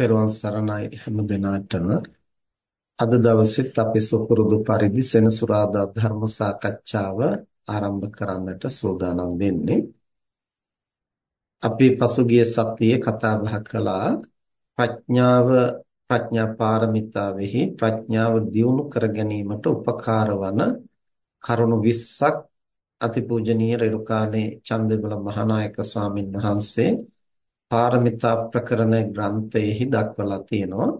පෙරවන් සරණයි හැම දිනාටම. අද දවසෙත් අපි සුපුරුදු පරිදි සෙනසුරාදා ධර්ම සාකච්ඡාව ආරම්භ කරන්නට සූදානම් වෙන්නේ. අපි පසුගිය සතියේ කතා බහ කළා ප්‍රඥාව ප්‍රඥා පාරමිතාවෙහි ප්‍රඥාව දියුණු කර ගැනීමට උපකාර වන කරුණු 20ක් අතිපූජනීය රේරුකාණේ චන්දවිමල මහානායක ස්වාමින් වහන්සේ පාරමිතා ප්‍රකරණ ග්‍රන්ථයේහි දක්වලා තියෙනවා.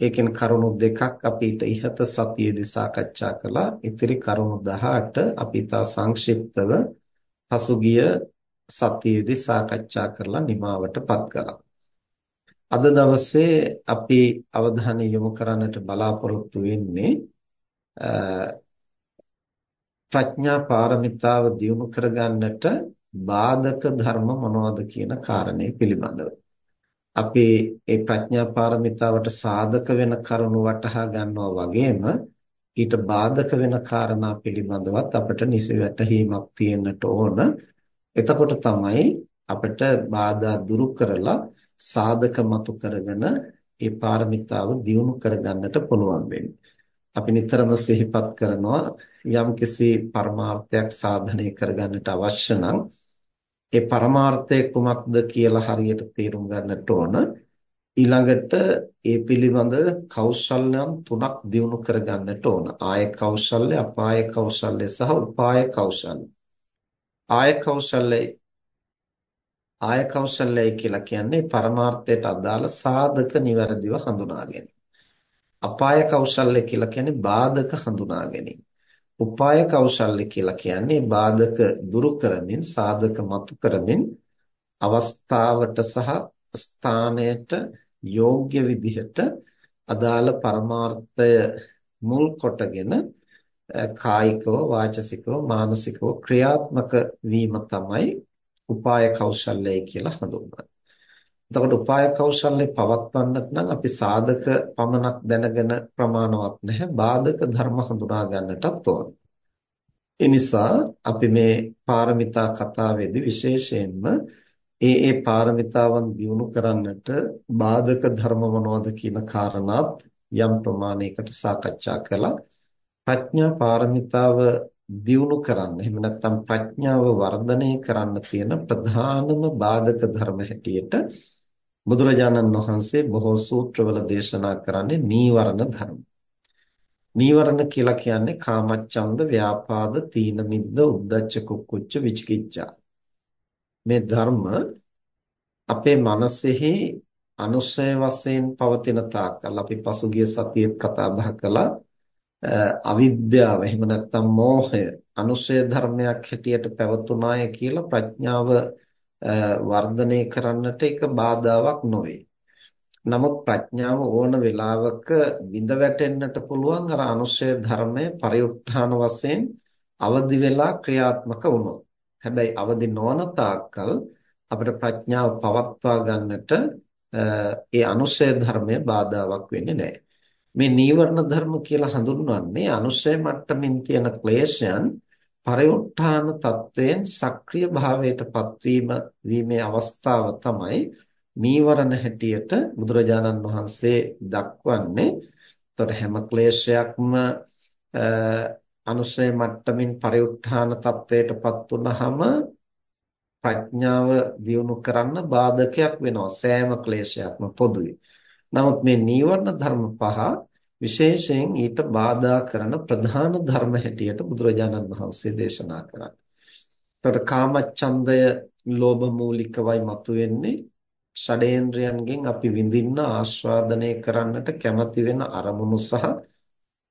ඒකෙන් කරුණු දෙකක් අපිට ඉහත සතියේදී සාකච්ඡා කළා. ඉතිරි කරුණු 18 අපි තා සංක්ෂිප්තව පසුගිය සතියේදී සාකච්ඡා කරලා නිමාවටපත් කළා. අද දවසේ අපි අවධානය යොමු කරන්නට බලාපොරොත්තු වෙන්නේ ප්‍රඥා පාරමිතාව දියුණු කරගන්නට බාධක ධර්ම මොනවද කියන කාරණේ පිළිබඳව. අපි මේ ප්‍රඥා පාරමිතාවට සාධක වෙන කරුණු වටහා ගන්නවා වගේම ඊට බාධක වෙන කාරණා පිළිබඳවත් අපිට නිසි වැටහීමක් තියෙන්නට ඕන. එතකොට තමයි අපිට බාධා දුරු කරලා සාධක මතු කරගෙන ඒ පාරමිතාව දියුණු කරගන්නට පුළුවන් වෙන්නේ. අපි නිතරම සිහිපත් කරනවා යම්කිසි පරමාර්ථයක් සාධනය කරගන්නට අවශ්‍ය නම් ඒ පරමාර්ථය කුමක්ද කියලා හරියට තේරුම් ගන්නට ඕන. ඊළඟට ඒ පිළිබඳ කෞශල්‍යම් තුනක් දියුණු කරගන්නට ඕන. ආය කෞශල්‍ය, අපාය කෞශල්‍ය සහ උපාය කෞශල්‍ය. ආය කෞශල්‍ය ආය කෞශල්‍යයි කියලා කියන්නේ පරමාර්ථයට අදාළ සාධක નિවරදිව හඳුනා ගැනීම. අපාය කෞශල්‍ය කියලා කියන්නේ බාධක හඳුනා ගැනීම. උපාය කෞශල්‍ය කියලා කියන්නේ බාධක දුරු කරමින් සාධක මතු කරමින් අවස්ථාවට සහ ස්ථානයට යෝග්‍ය විදිහට අදාළ පරමාර්ථය මුල් කොටගෙන කායිකව වාචසිකව මානසිකව ක්‍රියාත්මක වීම තමයි උපාය කෞශල්‍යය කියලා හඳුන්වන්නේ. එතකොට උපාය කෞශල්‍ය පවත්වන්නට නම් අපි සාධක පමණක් දැනගෙන ප්‍රමාණවත් නැහැ බාධක ධර්ම හඳුනා ගන්නටත් ඕන. ඒ නිසා අපි මේ පාරමිතා කතාවේදී විශේෂයෙන්ම ඒ ඒ පාරමිතාවන් දියුණු කරන්නට බාධක ධර්ම මොනවද කියන කාරණාත් යම් ප්‍රමාණයකට සාකච්ඡා කළා. ප්‍රඥා පාරමිතාව දියුණු කරන්න එහෙම නැත්නම් ප්‍රඥාව වර්ධනය කරන්න තියෙන ප්‍රධානම බාධක ධර්ම හැටියට බුදුරජාණන් වහන්සේ බොහෝ සූත්‍රවල දේශනා කරන්නේ නීවරණ ධර්ම. නීවරණ කියලා කියන්නේ කාමච්ඡන්ද, ව්‍යාපාද, තීන මිද්ද, උද්ධච්ච කුක්කුච්ච විචිකිච්ඡා. මේ ධර්ම අපේ මනසෙහි අනුශය වශයෙන් පවතින තාක්කල් අපි පසුගිය සතියේත් කතා බහ කළා අවිද්‍යාව එහෙම නැත්නම් මෝහය අනුශය ධර්මයක් හැටියට පැවතුනාය කියලා ප්‍රඥාව වර්ධනය කරන්නට ඒක බාධාවක් නොවේ. නමුත් ප්‍රඥාව ඕන වෙලාවක විඳ වැටෙන්නට පුළුවන් අර අනුශය ධර්මයේ පරිඋත්ථාන වශයෙන් අවදි වෙලා ක්‍රියාත්මක වුණොත්. හැබැයි අවදි නොවන තාක්කල් අපිට ප්‍රඥාව පවත්වා ගන්නට ඒ අනුශය ධර්මය බාධාවක් වෙන්නේ නැහැ. මේ නීවරණ ධර්ම කියලා හඳුන්වන්නේ අනුශය මට්ටමින් තියෙන ක්ලේශයන් පරිඋත්ථාන තත්වයෙන් සක්‍රීය භාවයට පත්වීම වීමේ අවස්ථාව තමයි නීවරණ හැටියට බුදුරජාණන් වහන්සේ දක්වන්නේ. එතකොට හැම ක්ලේශයක්ම අනුශය මට්ටමින් පරිඋත්ථාන තත්වයටපත් වුනහම ප්‍රඥාව දියුණු කරන්න බාධකයක් වෙනවා සෑම ක්ලේශයක්ම පොදුයි. නමුත් මේ නීවරණ ධර්ම පහ විශේෂයෙන් ඊට බාධා කරන ප්‍රධාන ධර්ම හැටියට බුදුරජාණන් වහන්සේ දේශනා කරන්නේ. එතකොට කාමච්ඡන්දය ලෝභ මූලිකවයි මතුවෙන්නේ. ෂඩේන්ද්‍රයන්ගෙන් අපි විඳින්න ආස්වාදනය කරන්නට කැමති වෙන අරමුණු සහ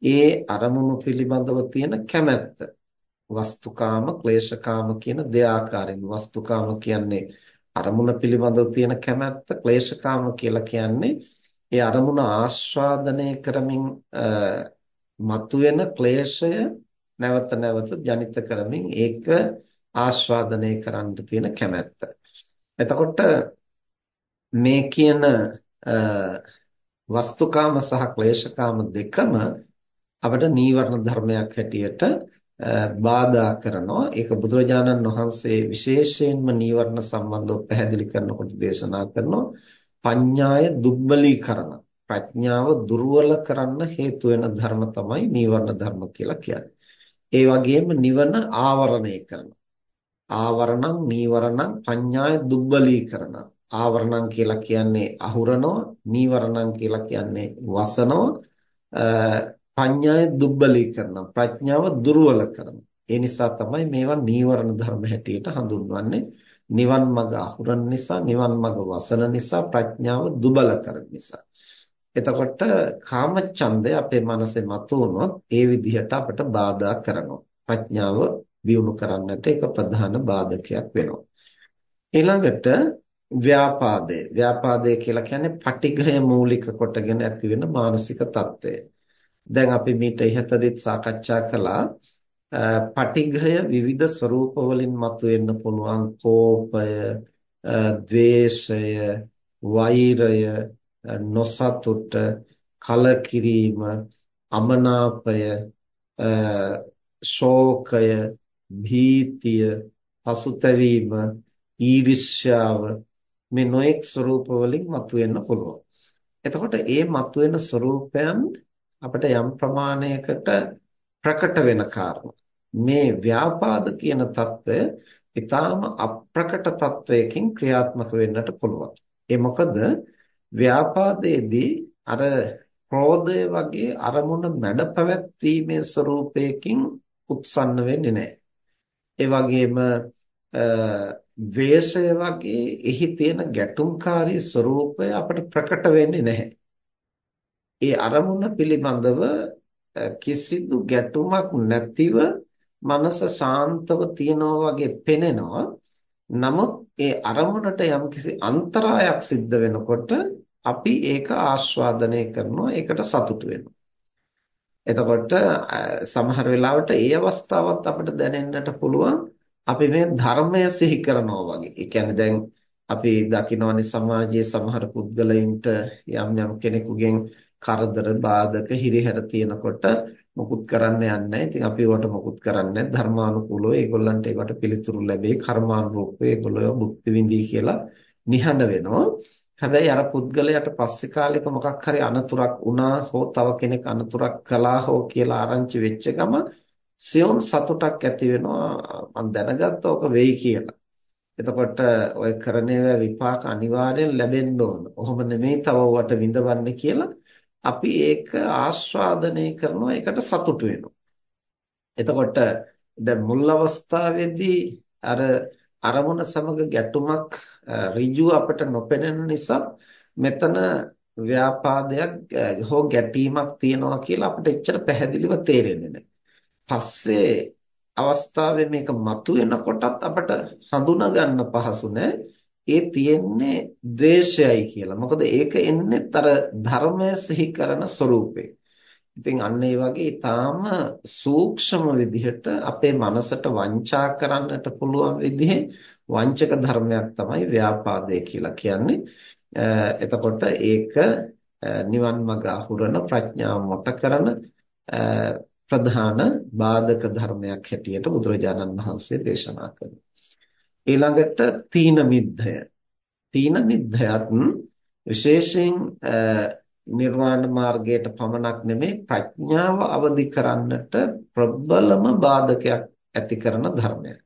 ඒ අරමුණු පිළිබඳව තියෙන කැමැත්ත. වස්තුකාම ක්ලේශකාම කියන දෙආකාරයෙන් වස්තුකාම කියන්නේ අරමුණ පිළිබඳව තියෙන කැමැත්ත ක්ලේශකාම කියලා කියන්නේ ඒ අරමුණ ආස්වාදනය කරමින් මතුවෙන ක්ලේශය නැවත නැවත ජනිත කරමින් ඒක ආස්වාදනය කරන්න තියෙන කැමැත්ත. එතකොට මේ කියන වස්තුකාම සහ ක්ලේශකාම දෙකම අපිට නීවරණ ධර්මයක් හැටියට බාධා කරනවා. ඒක බුදුරජාණන් වහන්සේ විශේෂයෙන්ම නීවරණ සම්බන්ධව පැහැදිලි කරනකොට දේශනා කරනවා. පඤ්ඤාය දුබ්බලීකරණ ප්‍රඥාව දුර්වල කරන්න හේතු වෙන ධර්ම තමයි නීවරණ ධර්ම කියලා කියන්නේ. ඒ වගේම නිවන ආවරණය කරනවා. ආවරණං නීවරණං පඤ්ඤාය දුබ්බලීකරණ. ආවරණං කියලා කියන්නේ අහුරනවා, නීවරණං කියලා කියන්නේ වසනවා, පඤ්ඤාය දුබ්බලීකරණ. ප්‍රඥාව දුර්වල කරනවා. ඒ නිසා තමයි මේවා නීවරණ ධර්ම හැටියට හඳුන්වන්නේ. නිවන් මඟ අහුරන නිසා, නිවන් මඟ වසන නිසා, ප්‍රඥාව දුබල කරන නිසා. එතකොට කාමච්ඡන්දය අපේ මනසේ මතුවුනොත් ඒ විදිහට අපට බාධා කරනවා. ප්‍රඥාව දියුණු කරන්නට ඒක ප්‍රධාන බාධකයක් වෙනවා. ඊළඟට ව්‍යාපාදය. ව්‍යාපාදය කියලා කියන්නේ පටිඝය මූලික කොටගෙන ඇතිවෙන මානසික தත්ත්වය. දැන් අපි මීට ඉහතදීත් සාකච්ඡා කළා පටිඝය විවිධ ස්වરૂප වලින් මතුවෙන්න පුළුවන් කෝපය, ද්වේෂය, වෛරය, නොසතුට, කලකිරීම, අමනාපය, ශෝකය, භීතිය, පසුතැවීම, ඊර්ෂ්‍යාව මේ නොඑක් ස්වરૂප වලින් මතුවෙන්න පුළුවන්. එතකොට මේ මතුවෙන ස්වરૂපයන් අපිට යම් ප්‍රමාණයකට ප්‍රකට වෙන කාරණා. මේ ව්‍යාපාද කියන தত্ত্বය ඊටාම අප්‍රකට தত্ত্বයකින් ක්‍රියාත්මක වෙන්නට පුළුවන්. ඒ මොකද ව්‍යාපාදයේදී අර ක්‍රෝධය වගේ අරමුණ මැඩ පැවැත්වීමේ ස්වરૂපයකින් උත්සන්න වෙන්නේ නැහැ. ඒ වගේම ද්වේෂය වගේ එහි තියෙන ගැටුම්කාරී ස්වરૂපය අපට ප්‍රකට වෙන්නේ නැහැ. ඒ අරමුණ පිළිබඳව කිසිදු ගැටුමක් නැතිව මනස ශාන්තව තියනවා වගේ පෙනෙනවා. නමුත් ඒ අරමුණට යම්කිසි අන්තරායක් සිද්ධ වෙනකොට අපි ඒක ආස්වාදනය කරනවා ඒකට සතුටු වෙනවා එතකොට සමහර වෙලාවට ඒ අවස්ථාවත් අපිට දැනෙන්නට පුළුවන් අපි මේ ධර්මය සිහි කරනවා වගේ. ඒ කියන්නේ දැන් අපි දකිනවනේ සමාජයේ සමහර පුද්ගලයින්ට යම් යම් කෙනෙකුගෙන් කරදර බාධක හිරිහැර තියෙනකොට මුකුත් කරන්න යන්නේ නැහැ. ඉතින් අපි ඒවට මුකුත් කරන්නේ ධර්මානුකූලව ඒගොල්ලන්ට ඒවට පිළිතුරු ලැබේ. කර්මානුරූපව ඒගොල්ලෝ භුක්ති විඳී කියලා නිහඬ වෙනවා. හැබැයි අර පුද්ගලයාට පස්සේ කාලෙක මොකක් හරි අනතුරක් වුණා හෝ තව කෙනෙක් අනතුරක් කළා හෝ කියලා ආරංචි වෙච්ච ගම සියොම් සතුටක් ඇති වෙනවා මම දැනගත්තා ඔක වෙයි කියලා. එතකොට ඔය කරන විපාක අනිවාර්යෙන් ලැබෙන්න ඕන. ඔහොම නෙමෙයි තව වට විඳවන්නේ කියලා අපි ඒක ආස්වාදනය කරනවා ඒකට සතුටු වෙනවා. එතකොට දැන් මුල් අවස්ථාවේදී අර අරමුණ සමග ගැටුමක් ඍජු අපට නොපෙනෙන නිසා මෙතන ව්‍යාපාදයක් හෝ ගැටීමක් තියනවා කියලා අපිට එච්චර පැහැදිලිව තේරෙන්නේ නැහැ. පස්සේ අවස්ථාවේ මේක මතුවෙනකොටත් අපට හඳුනා ගන්න පහසු ඒ තියෙන්නේ ද්වේෂයයි කියලා. මොකද ඒක එන්නේ අර ධර්මය සිහි කරන ස්වરૂපේ. ඉතින් අන්න ඒ වගේ ඊටාම සූක්ෂම විදිහට අපේ මනසට වංචා කරන්නට පුළුවන් විදිහේ වංචක ධර්මයක් තමයි ව්‍යාපාදය කියලා කියන්නේ. එතකොට ඒක නිවන් මඟ අහුරන ප්‍රඥාව මොට කරන ප්‍රධාන බාධක ධර්මයක් හැටියට බුදුරජාණන් වහන්සේ දේශනා කරනවා. ඊළඟට තීන මිද්ධය. තීන මිද්ධයත් විශේෂයෙන් නිර්වාණ මාර්ගයට පමණක් නෙමෙයි ප්‍රඥාව අවදි කරන්නට ප්‍රබලම බාධකයක් ඇති කරන ධර්මයක්.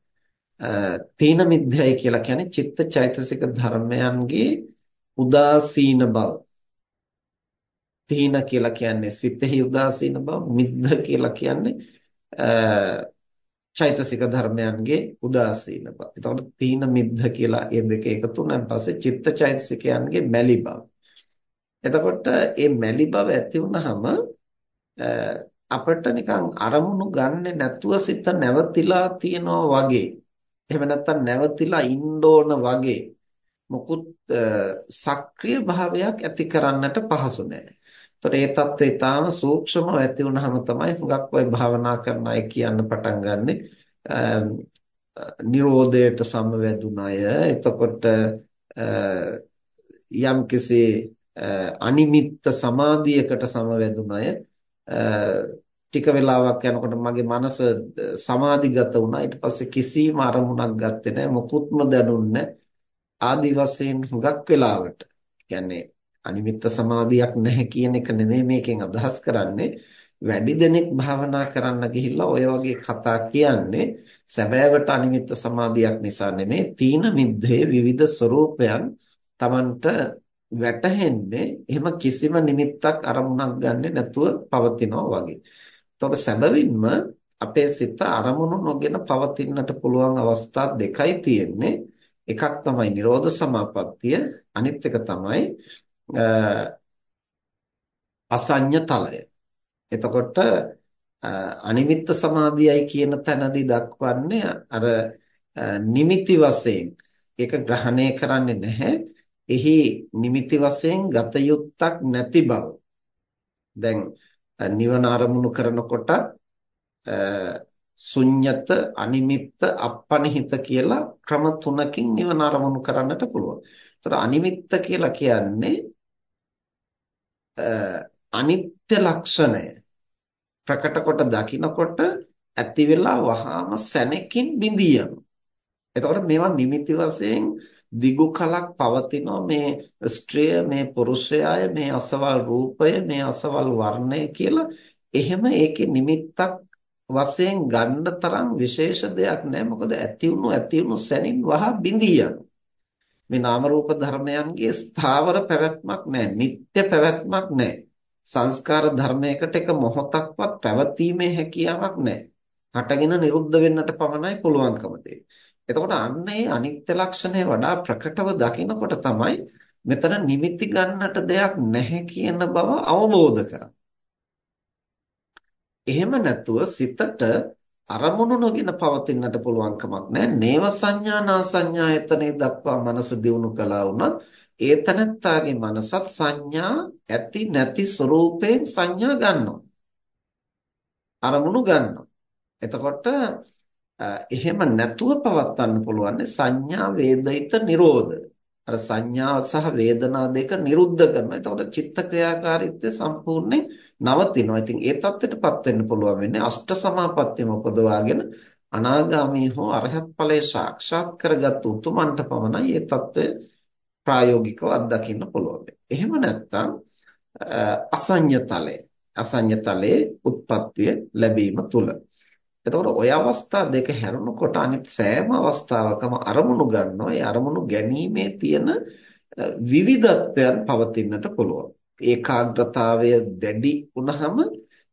තීන මිද්‍යයි කියලා කියන්නේ චිත්ත චෛතසික ධර්මයන්ගේ උදාසීන බව. තීන කියලා කියන්නේ සිතෙහි උදාසීන බව, මිද්ද කියලා කියන්නේ චෛතසික ධර්මයන්ගේ උදාසීන බව. එතකොට තීන මිද්ද කියලා මේ දෙක එකතු වුණාන් පස්සේ චිත්ත චෛතසිකයන්ගේ මැලි බව. එතකොට මේ මැලි බව ඇති වුනහම අපිට නිකන් අරමුණු ගන්නෙ නැතුව සිත නැවතිලා තියනවා වගේ. එහෙම නැත්නම් නැවතිලා ඉන්න ඕන වගේ. මොකුත් සක්‍රීය භාවයක් ඇති කරන්නට පහසු නැහැ. ඒතකොට ඒ தත්ත්වය ඊටාම සූක්ෂමව ඇති වුනහම තමයි හුඟක් ඔය භාවනා කරන අය කියන්න පටන් ගන්නෙ. නිරෝධයට සමවැදුන අය. එතකොට යම්කිසි අනිමිත්ත සමාධියකට සමවැදුන අය ටික වෙලාවක් යනකොට මගේ මනස සමාධිගත වුණා. ඊට පස්සේ කිසිම අරමුණක් ගත්තේ නැහැ. මොකුත්ම දැනුන්නේ ආදි වශයෙන් හුඟක් වෙලාවට. කියන්නේ අනිමිත්ත සමාධියක් නැහැ කියන එක නෙමෙයි මේකෙන් අදහස් කරන්නේ. වැඩි දෙනෙක් භාවනා කරන්න ගිහිල්ලා ඔය වගේ කතා කියන්නේ සැබෑවට අනිමිත්ත සමාධියක් නිසා නෙමෙයි තීන මිද්දේ විවිධ ස්වરૂපයන් Tamanට වැටහෙන්නේ එහෙම කිසිම නිමිත්තක් අරමුණක් ගන්නෙ නැතුව පවතිනවා වගේ. එතකොට සැබවින්ම අපේ සිත අරමුණු නොගෙන පවතින්නට පුළුවන් අවස්ථා දෙකයි තියෙන්නේ. එකක් තමයි Nirodha Samapattiය අනිත් එක තමයි අසඤ්ඤ තලය. එතකොට අනිමිත්ත සමාධියයි කියන තැනදී දක්වන්නේ අර නිමිති වශයෙන් ඒක ග්‍රහණය කරන්නේ නැහැ. එහි නිමිති වශයෙන් ගත යුත්තක් නැති බව. දැන් නිවන අරමුණු කරනකොට ශුන්්‍යත අනිමිත්ත අපනිහිත කියලා ක්‍රම තුනකින් නිවන අරමුණු කරන්නට පුළුවන්. ඒතර අනිමිත්ත කියලා කියන්නේ අනිත්‍ය ලක්ෂණය ප්‍රකට කොට දකිනකොට ඇති වෙලා වහාම සැනකින් බිඳී යනවා. එතකොට මේවා නිමිති වශයෙන් දිගු කලක් පවතිනවා මේ ස්ත්‍රිය මේ පුරුෂයාය මේ අසවල් රූපය මේ අසවල් වර්ණය කියලා එහෙම ඒකේ නිමිත්තක් වශයෙන් ගන්න තරම් විශේෂ දෙයක් නැහැ මොකද ඇති වුණු ඇති වුණු සැනින් වහ බිඳී යනවා මේ නාම රූප ධර්මයන්ගේ ස්ථාවර පැවැත්මක් නැහැ නිත්‍ය පැවැත්මක් නැහැ සංස්කාර ධර්මයකට එක මොහොතක්වත් පැවතීමේ හැකියාවක් නැහැ. හටගෙන නිරුද්ධ වෙන්නට පමණයි පුළුවන්කම එතකොට අන්න ඒ අනිත්‍ය ලක්ෂණය වඩා ප්‍රකටව දකිනකොට තමයි මෙතන නිමිති ගන්නට දෙයක් නැහැ කියන බව අවබෝධ කරගන්න. එහෙම නැතුව සිතට අරමුණු නොගෙන පවතින්නට පුළුවන් කමක් නැහැ. නේව සංඥා නා සංඥායතනෙ දක්වා මනස දියුණු කළා වුණත් ඒ තනත්තාගේ මනසත් සංඥා ඇති නැති ස්වરૂපයෙන් සංඥා ගන්නවා. අරමුණු ගන්නවා. එතකොට එහෙම නැතුව පවත්වන්න පුළුවන් සංඥා වේදිත නිරෝධ. අර සංඥා සහ වේදනා දෙක නිරුද්ධ කරනවා. එතකොට චිත්ත ක්‍රියාකාරීත්වය සම්පූර්ණයෙන් නවතිනවා. ඉතින් ඒ தත්ත්වයටපත් වෙන්න පුළුවන් වෙන්නේ අෂ්ට සමාපත්තියම උපදවාගෙන අනාගාමී හෝ අරහත් ඵලයේ සාක්ෂාත් කරගත් උතුමන්ට පමණයි ඒ தත්ත්වය ප්‍රායෝගිකව අත්දකින්න පුළුවන්. එහෙම නැත්නම් අසඤ්ඤතලයේ අසඤ්ඤතලයේ උත්පත්තිය ලැබීම තුල. එතකොට ওই අවස්ථා දෙක හැරුණකොට අනිත් සෑම අවස්ථාවකම අරමුණු ගන්නවා. ඒ අරමුණු ගැනීමේ තියෙන විවිධත්වයන් පවතින්නට පුළුවන්. ඒකාග්‍රතාවය දැඩි වුණහම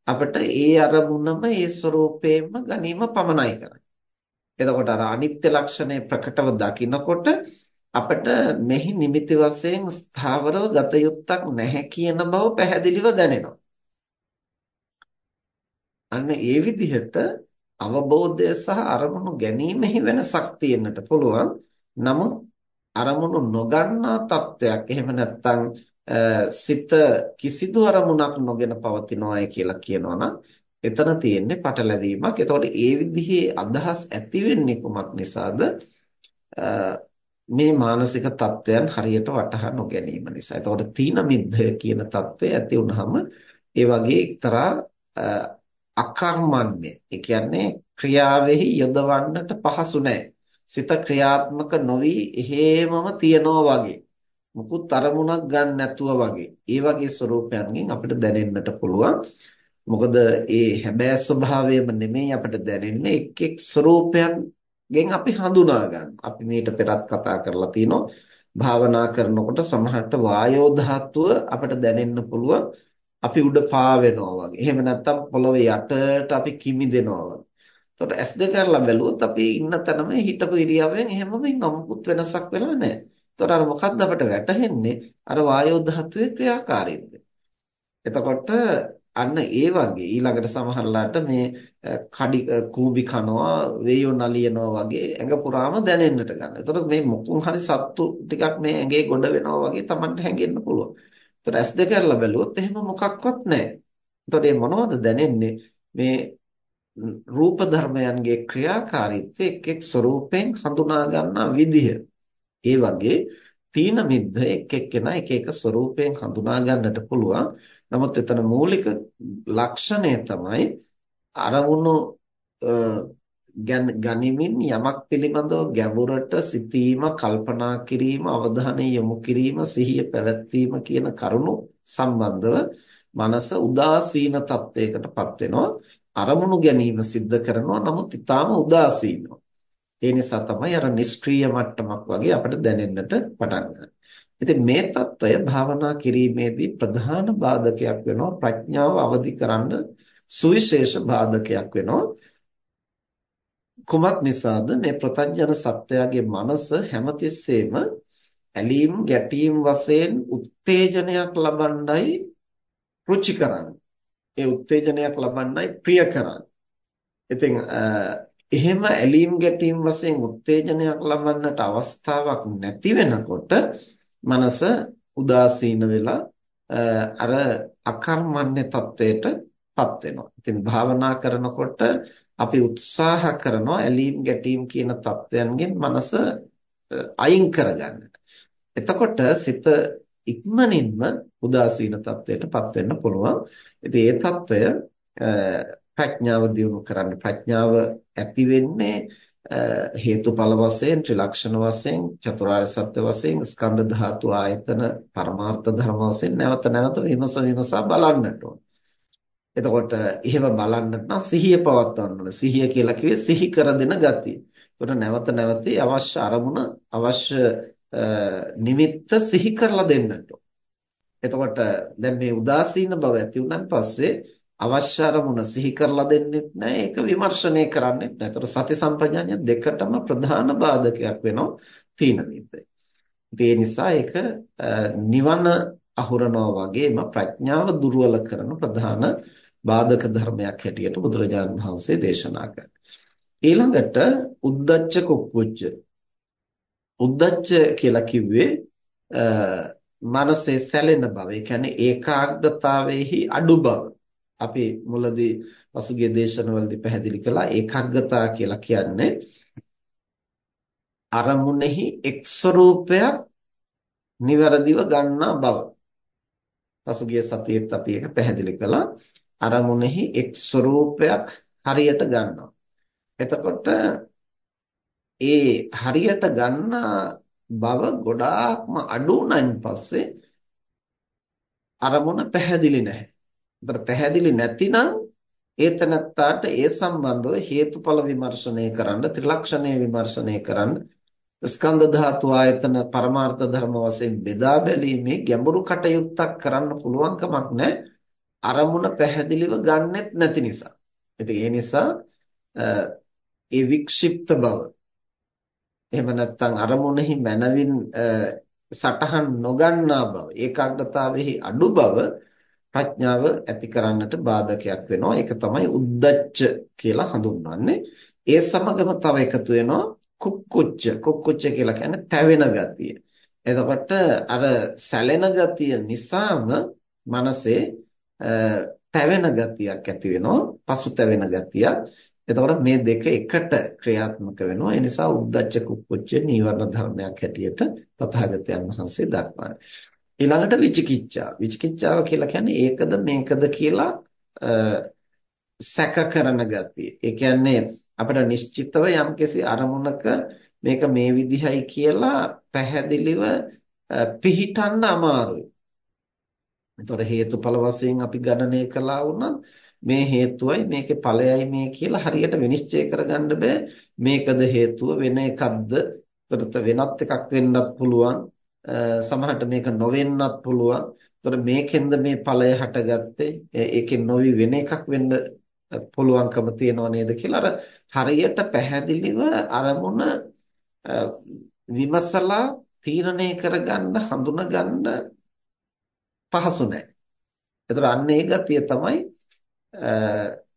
අපිට ඒ අරමුණම ඒ ස්වરૂපයෙන්ම ගැනීම පමණයි කරන්නේ. එතකොට අර අනිත්‍ය ලක්ෂණය ප්‍රකටව දකිනකොට අපිට මෙහි නිමිති වශයෙන් ස්ථාවරව ගත යුත්තක් නැහැ කියන බව පැහැදිලිව දැනෙනවා. අන්න ඒ විදිහට අවබෝධය සහ අරමුණු ගැනීමෙහි වෙනසක් තියෙන්නට පුළුවන්. නමුත් අරමුණු නොගන්නා තත්වයක් එහෙම නැත්නම් සිත කිසිදු අරමුණක් නොගෙන පවතිනවායි කියලා කියනවනම් එතන තියෙන්නේ පටලැවීමක්. එතකොට ඒ විදිහේ අදහස් ඇති වෙන්නේ කොමක් නිසාද? මේ මානසික தත්වයන් හරියට වටහා නොගැනීම නිසා. එතකොට තීන මිද්දය කියන தත්වය ඇති වුනහම ඒ වගේ එක්තරා අකර්මණ්‍ය. ඒ කියන්නේ ක්‍රියාවෙහි යොදවන්නට පහසු නැහැ. සිත ක්‍රියාත්මක නොවි එහෙමම තියනවා වගේ. මුකුත් අරමුණක් ගන්න නැතුව වගේ. ඒ වගේ ස්වરૂපයන්ගෙන් අපිට දැනෙන්නට පුළුවන්. මොකද ඒ හැබෑ ස්වභාවයම නෙමෙයි අපිට දැනෙන්නේ එක් එක් ස්වરૂපයන් ගෙන් අපි හඳුනා ගන්න. අපි මීට පෙරත් කතා කරලා තිනවා භාවනා කරනකොට සමහරට වායෝ ධාතුව අපිට දැනෙන්න පුළුවන් අපි උඩ පාවෙනවා වගේ. එහෙම නැත්නම් පොළොවේ යටට අපි කිමිදෙනවා වගේ. එතකොට S2 කරලා බැලුවොත් අපි ඉන්න තැනම හිටපු ඉරියව්වෙන් එහෙමම ඉන්න මොකුත් වෙනසක් වෙලා නැහැ. එතකොට අර මොකද්ද අපිට වැටහෙන්නේ? අර වායෝ ධාතුවේ ක්‍රියාකාරීත්වය. එතකොට අන්න ඒ වගේ ඊළඟට සමහරලාට මේ කඩි කූඹි කනවා වේයෝ නලියනවා වගේ ඇඟ පුරාම දැනෙන්නට ගන්නවා. එතකොට මේ මොකුන් හරි සත්තු ටිකක් මේ ඇඟේ ගොඩ වෙනවා වගේ Tamanට හැඟෙන්න පුළුවන්. එතකොට S2 කරලා බැලුවොත් එහෙම මොකක්වත් නැහැ. එතකොට මේ මොනවද දැනෙන්නේ? මේ රූප ධර්මයන්ගේ ක්‍රියාකාරීත්වය එක් එක් ස්වરૂපයෙන් හඳුනා ගන්නා විදිහ. ඒ වගේ තීන මිද්ද එක් එක්කෙනා එක එක ස්වરૂපයෙන් හඳුනා ගන්නට පුළුවන්. නමුත් එතන මූලික ලක්ෂණය තමයි අරමුණු ගනිමින් යමක් පිළිබඳව ගැඹුරට සිතීම, කල්පනා කිරීම, අවධානය යොමු කිරීම, සිහිය පැවැත්වීම කියන කරුණු සම්බන්ධව මනස උදාසීන තත්වයකටපත් වෙනවා. අරමුණු ගැනීම සිද්ධ කරනවා. නමුත් ඊටාම උදාසීනව. ඒ නිසා තමයි අර නිෂ්ක්‍රීය මට්ටමක් වගේ අපිට දැනෙන්නට පටන් ඉතින් මේ తত্ত্বය භාවනා කිරීමේදී ප්‍රධාන බාධකයක් වෙනවා. ප්‍රඥාව අවදි කරන්න සුවිශේෂ බාධකයක් වෙනවා. කුමක් නිසාද? මේ ප්‍රත්‍යඥ සත්‍යයේ මනස හැමතිස්සෙම ඇලීම් ගැටීම් වශයෙන් උත්තේජනයක් ලබන්නයි රුචි කරන්නේ. ඒ උත්තේජනයක් ලබන්නයි ප්‍රිය කරන්නේ. ඉතින් එහෙම ඇලීම් ගැටීම් වශයෙන් උත්තේජනයක් ලබන්නට අවස්ථාවක් නැති වෙනකොට මනස උදාසීන වෙලා අර අකර්මණ්‍ය තත්වයටපත් වෙනවා. ඉතින් භාවනා කරනකොට අපි උත්සාහ කරනවා ඇලීම් ගැටීම් කියන තත්වයන්ගෙන් මනස අයින් කරගන්න. එතකොට සිත ඉක්මනින්ම උදාසීන තත්වයටපත් වෙන්න පුළුවන්. ඉතින් ඒ తত্ত্বය ප්‍රඥාව දියුණු කරන්න ප්‍රඥාව ඇති වෙන්නේ හේතුඵල වශයෙන් ත්‍රිලක්ෂණ වශයෙන් චතුරාර්ය සත්‍ය වශයෙන් ස්කන්ධ ධාතු ආයතන පරමාර්ථ ධර්ම වශයෙන් නැවත නැවත විමස විමසා බලන්නට ඕන. එතකොට එහෙම බලන්නට නම් සිහිය පවත්වන්න ඕන. සිහිය කියලා කිව්වේ සිහි කර දෙන ගතිය. එතකොට නැවත නැවත අවශ්‍ය අරමුණ අවශ්‍ය නිමිත්ත සිහි කරලා දෙන්නට ඕන. එතකොට දැන් මේ උදාසීන බව ඇති වුණාන් පස්සේ අවශ්‍ය අරමුණ සිහි කරලා දෙන්නෙත් නැහැ ඒක විමර්ශනය කරන්නෙත් නැහැ. ඒතර සති සම්ප්‍රඥාඤ්ඤ දෙකටම ප්‍රධාන බාධකයක් වෙනවා තීන මිද්දේ. ඒ නිසා ඒක නිවන අහුරනවා වගේම ප්‍රඥාව දුර්වල කරන ප්‍රධාන බාධක ධර්මයක් හැටියට බුදුරජාණන් වහන්සේ දේශනා කළා. ඊළඟට උද්දච්ච කුක්කුච්ච. උද්දච්ච කියලා කිව්වේ මනසේ සැලෙන බව. ඒ කියන්නේ ඒකාග්‍රතාවයේහි අඩු බව. අපි මුලදී පසුගිය දේශනවලදී පැහැදිලි කළා ඒකග්ගතා කියලා කියන්නේ අරමුණෙහි එක් ස්වરૂපයක් નિවරදිව ගන්නා බව. පසුගිය සතියේත් අපි ඒක පැහැදිලි කළා. අරමුණෙහි එක් ස්වરૂපයක් හරියට ගන්නවා. එතකොට ඒ හරියට ගන්නා බව ගොඩාක්ම අඩු වුණාන් පස්සේ අරමුණ පැහැදිලි නැහැ. ඒතර පැහැදිලි නැතිනම් ඒතනත්තාට ඒ සම්බන්ධව හේතුඵල විමර්ශනය කරන්න ත්‍රිලක්ෂණය විමර්ශනය කරන්න ස්කන්ධ ධාතු ආයතන පරමාර්ථ ධර්ම වශයෙන් බෙදා බැලීමේ ගැඹුරු කටයුත්තක් කරන්න පුළුවන් කමක් නැහැ අරමුණ පැහැදිලිව ගන්නෙත් නැති නිසා. ඉතින් ඒ නිසා ඒ වික්ෂිප්ත බව එහෙම නැත්නම් අරමුණෙහි මනවින් සටහන් නොගන්නා බව ඒකාග්‍රතාවෙහි අඩු බව ප්‍රඥාව ඇති කරන්නට බාධකයක් වෙනවා. ඒක තමයි උද්දච්ච කියලා හඳුන්වන්නේ. ඒ සමගම තව එකතු වෙනවා කුක්කුච්ච. කුක්කුච්ච කියලා කියන්නේ තැවෙන ගතිය. එතකොට අර සැලෙන ගතිය නිසාම මනසේ තැවෙන ගතියක් ඇති වෙනවා. පසුතැවෙන ගතියක්. එතකොට මේ දෙක එකට ක්‍රියාත්මක වෙනවා. ඒ නිසා උද්දච්ච කුක්කුච්ච නීවරණ ධර්මයක් හැටියට තථාගතයන් වහන්සේ දක්වන්නේ. ඊළඟට විචිකිච්ඡා. විචිකිච්ඡාව කියලා කියන්නේ ඒකද මේකද කියලා සැක කරන ගතිය. ඒ කියන්නේ අපිට නිශ්චිතව යම්කිසි අරමුණක මේක මේ විදිහයි කියලා පැහැදිලිව පිහිටන්න අමාරුයි. එතකොට හේතුඵල වශයෙන් අපි ගණනය කළා වුණත් මේ හේතුවයි මේකේ ඵලයයි මේ කියලා හරියට විනිශ්චය කරගන්න බෑ. මේකද හේතුව වෙන එකක්ද? එතකොට වෙනත් එකක් වෙන්නත් පුළුවන්. සමහරට මේක නොවෙන්නත් පුළුවන්. ඒතර මේකෙන්ද මේ ඵලය හටගත්තේ? ඒකෙන් නොවි වෙන එකක් වෙන්න පුළුවන්කම තියනව නේද කියලා අර හරියට පැහැදිලිව අරමුණ විමසලා තීරණය කරගන්න හඳුනගන්න පහසු නැහැ. ඒතර අන්න ඒ ගතිය තමයි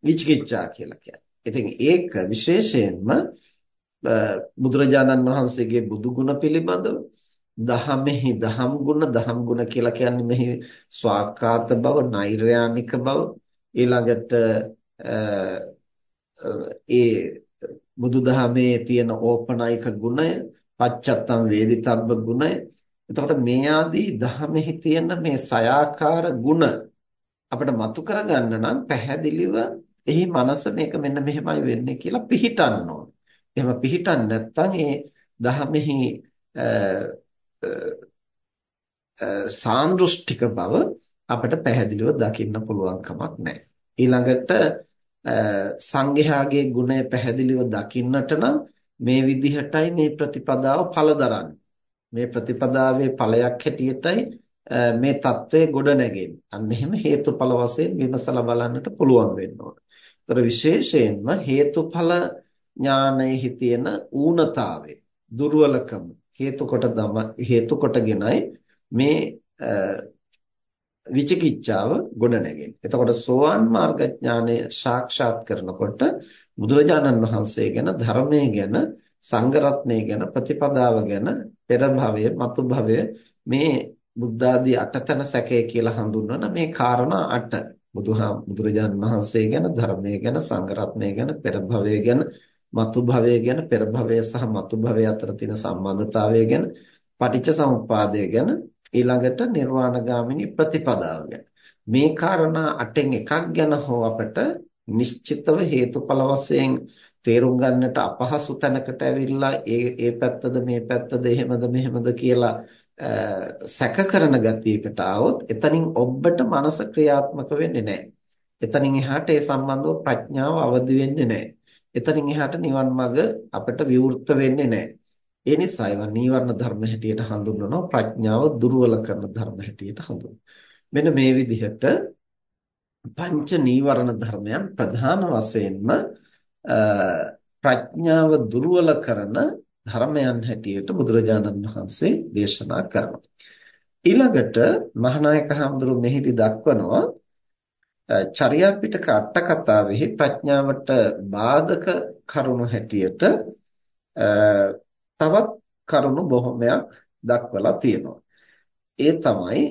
විචිකිච්ඡා කියලා කියන්නේ. ඉතින් ඒක විශේෂයෙන්ම බුදුරජාණන් වහන්සේගේ බුදු ගුණ පිළිබඳව දහමෙහි දහම් ගුණ දහම් ගුණ කියලා කියන්නේ මෙහි ස්වාක්කාත බව නෛර්යානික බව ඊළඟට ඒ බුදුදහමේ තියෙන ඕපනයික ගුණය පච්චත්තම් වේදිතබ්බ ගුණය එතකොට මේ ආදී දහමෙහි තියෙන මේ සයාකාර ගුණ අපිට මතු කරගන්න නම් පැහැදිලිව එහි මනස මේක මෙන්න මෙහෙමයි වෙන්නේ කියලා පිහිටන්න ඕන. එහෙම පිහිටන්නේ නැත්නම් ඒ දහමෙහි සාන්දෘෂ්ටික බව අපිට පැහැදිලිව දකින්න පුළුවන් කමක් නැහැ. ඊළඟට සංඝයාගේ ගුණය පැහැදිලිව දකින්නට නම් මේ විදිහටයි මේ ප්‍රතිපදාව පළදරන්නේ. මේ ප්‍රතිපදාවේ ඵලයක් හැටියටයි මේ தત્ත්වය ගොඩ නැගෙන්නේ. අන්න එහෙම හේතුඵල වශයෙන් විමසලා බලන්නට පුළුවන් වෙන්න ඕන. ඒතර විශේෂයෙන්ම හේතුඵල ඥානයේ තියෙන ඌනතාවය, දුර්වලකම හේතු කොට හේතු කොටගෙනයි මේ විචිකිච්ඡාව ගොඩ නැගෙන්නේ. එතකොට සෝවාන් මාර්ග ඥානය සාක්ෂාත් කරනකොට බුදුරජාණන් වහන්සේ ගැන ධර්මයේ ගැන සංඝ රත්නය ගැන ප්‍රතිපදාව ගැන පෙර භවයේ මතු භවයේ මේ බුද්ධ ආදී අටතන සැකය කියලා හඳුන්වන මේ කාරණා අට බුදුහා බුදුරජාණන් වහන්සේ ගැන ධර්මයේ ගැන සංඝ රත්නය ගැන පෙර භවයේ ගැන මතු භවයේ ගැන පෙර භවය සහ මතු භවය අතර තියෙන සම්බන්ධතාවය ගැන පටිච්ච සමුප්පාදය ගැන ඊළඟට නිර්වාණගාමිනී ප්‍රතිපදාව ගැන මේ කාරණා අටෙන් එකක් ගැන හෝ අපට නිශ්චිතව හේතුඵල වශයෙන් තේරුම් ගන්නට අපහසු තැනකට ඇවිල්ලා ඒ ඒ පැත්තද මේ පැත්තද එහෙමද මෙහෙමද කියලා සැක කරන ගතියකට આવොත් එතනින් ඔබට මනස ක්‍රියාත්මක වෙන්නේ නැහැ. එතනින් එහාට ඒ සම්බන්ධව ප්‍රඥාව අවදි වෙන්නේ නැහැ. එතනින් එහාට නිවන් මඟ අපිට විවෘත වෙන්නේ නැහැ. ඒ නිසා ඒවා නීවරණ ධර්ම හැටියට හඳුන්වනවා ප්‍රඥාව දුර්වල කරන ධර්ම හැටියට හඳුන්වනවා. මෙන්න මේ විදිහට පංච නීවරණ ධර්මයන් ප්‍රධාන වශයෙන්ම ප්‍රඥාව දුර්වල කරන ධර්මයන් හැටියට බුදුරජාණන් වහන්සේ දේශනා කරනවා. ඊළඟට මහානායක හඳුරු මෙහිදී දක්වනවා චර්යා පිටක අට කතාවෙහි ප්‍රඥාවට බාධක කරුණු හැටියට තවත් කරුණු බොහොමයක් දක්වලා තියෙනවා. ඒ තමයි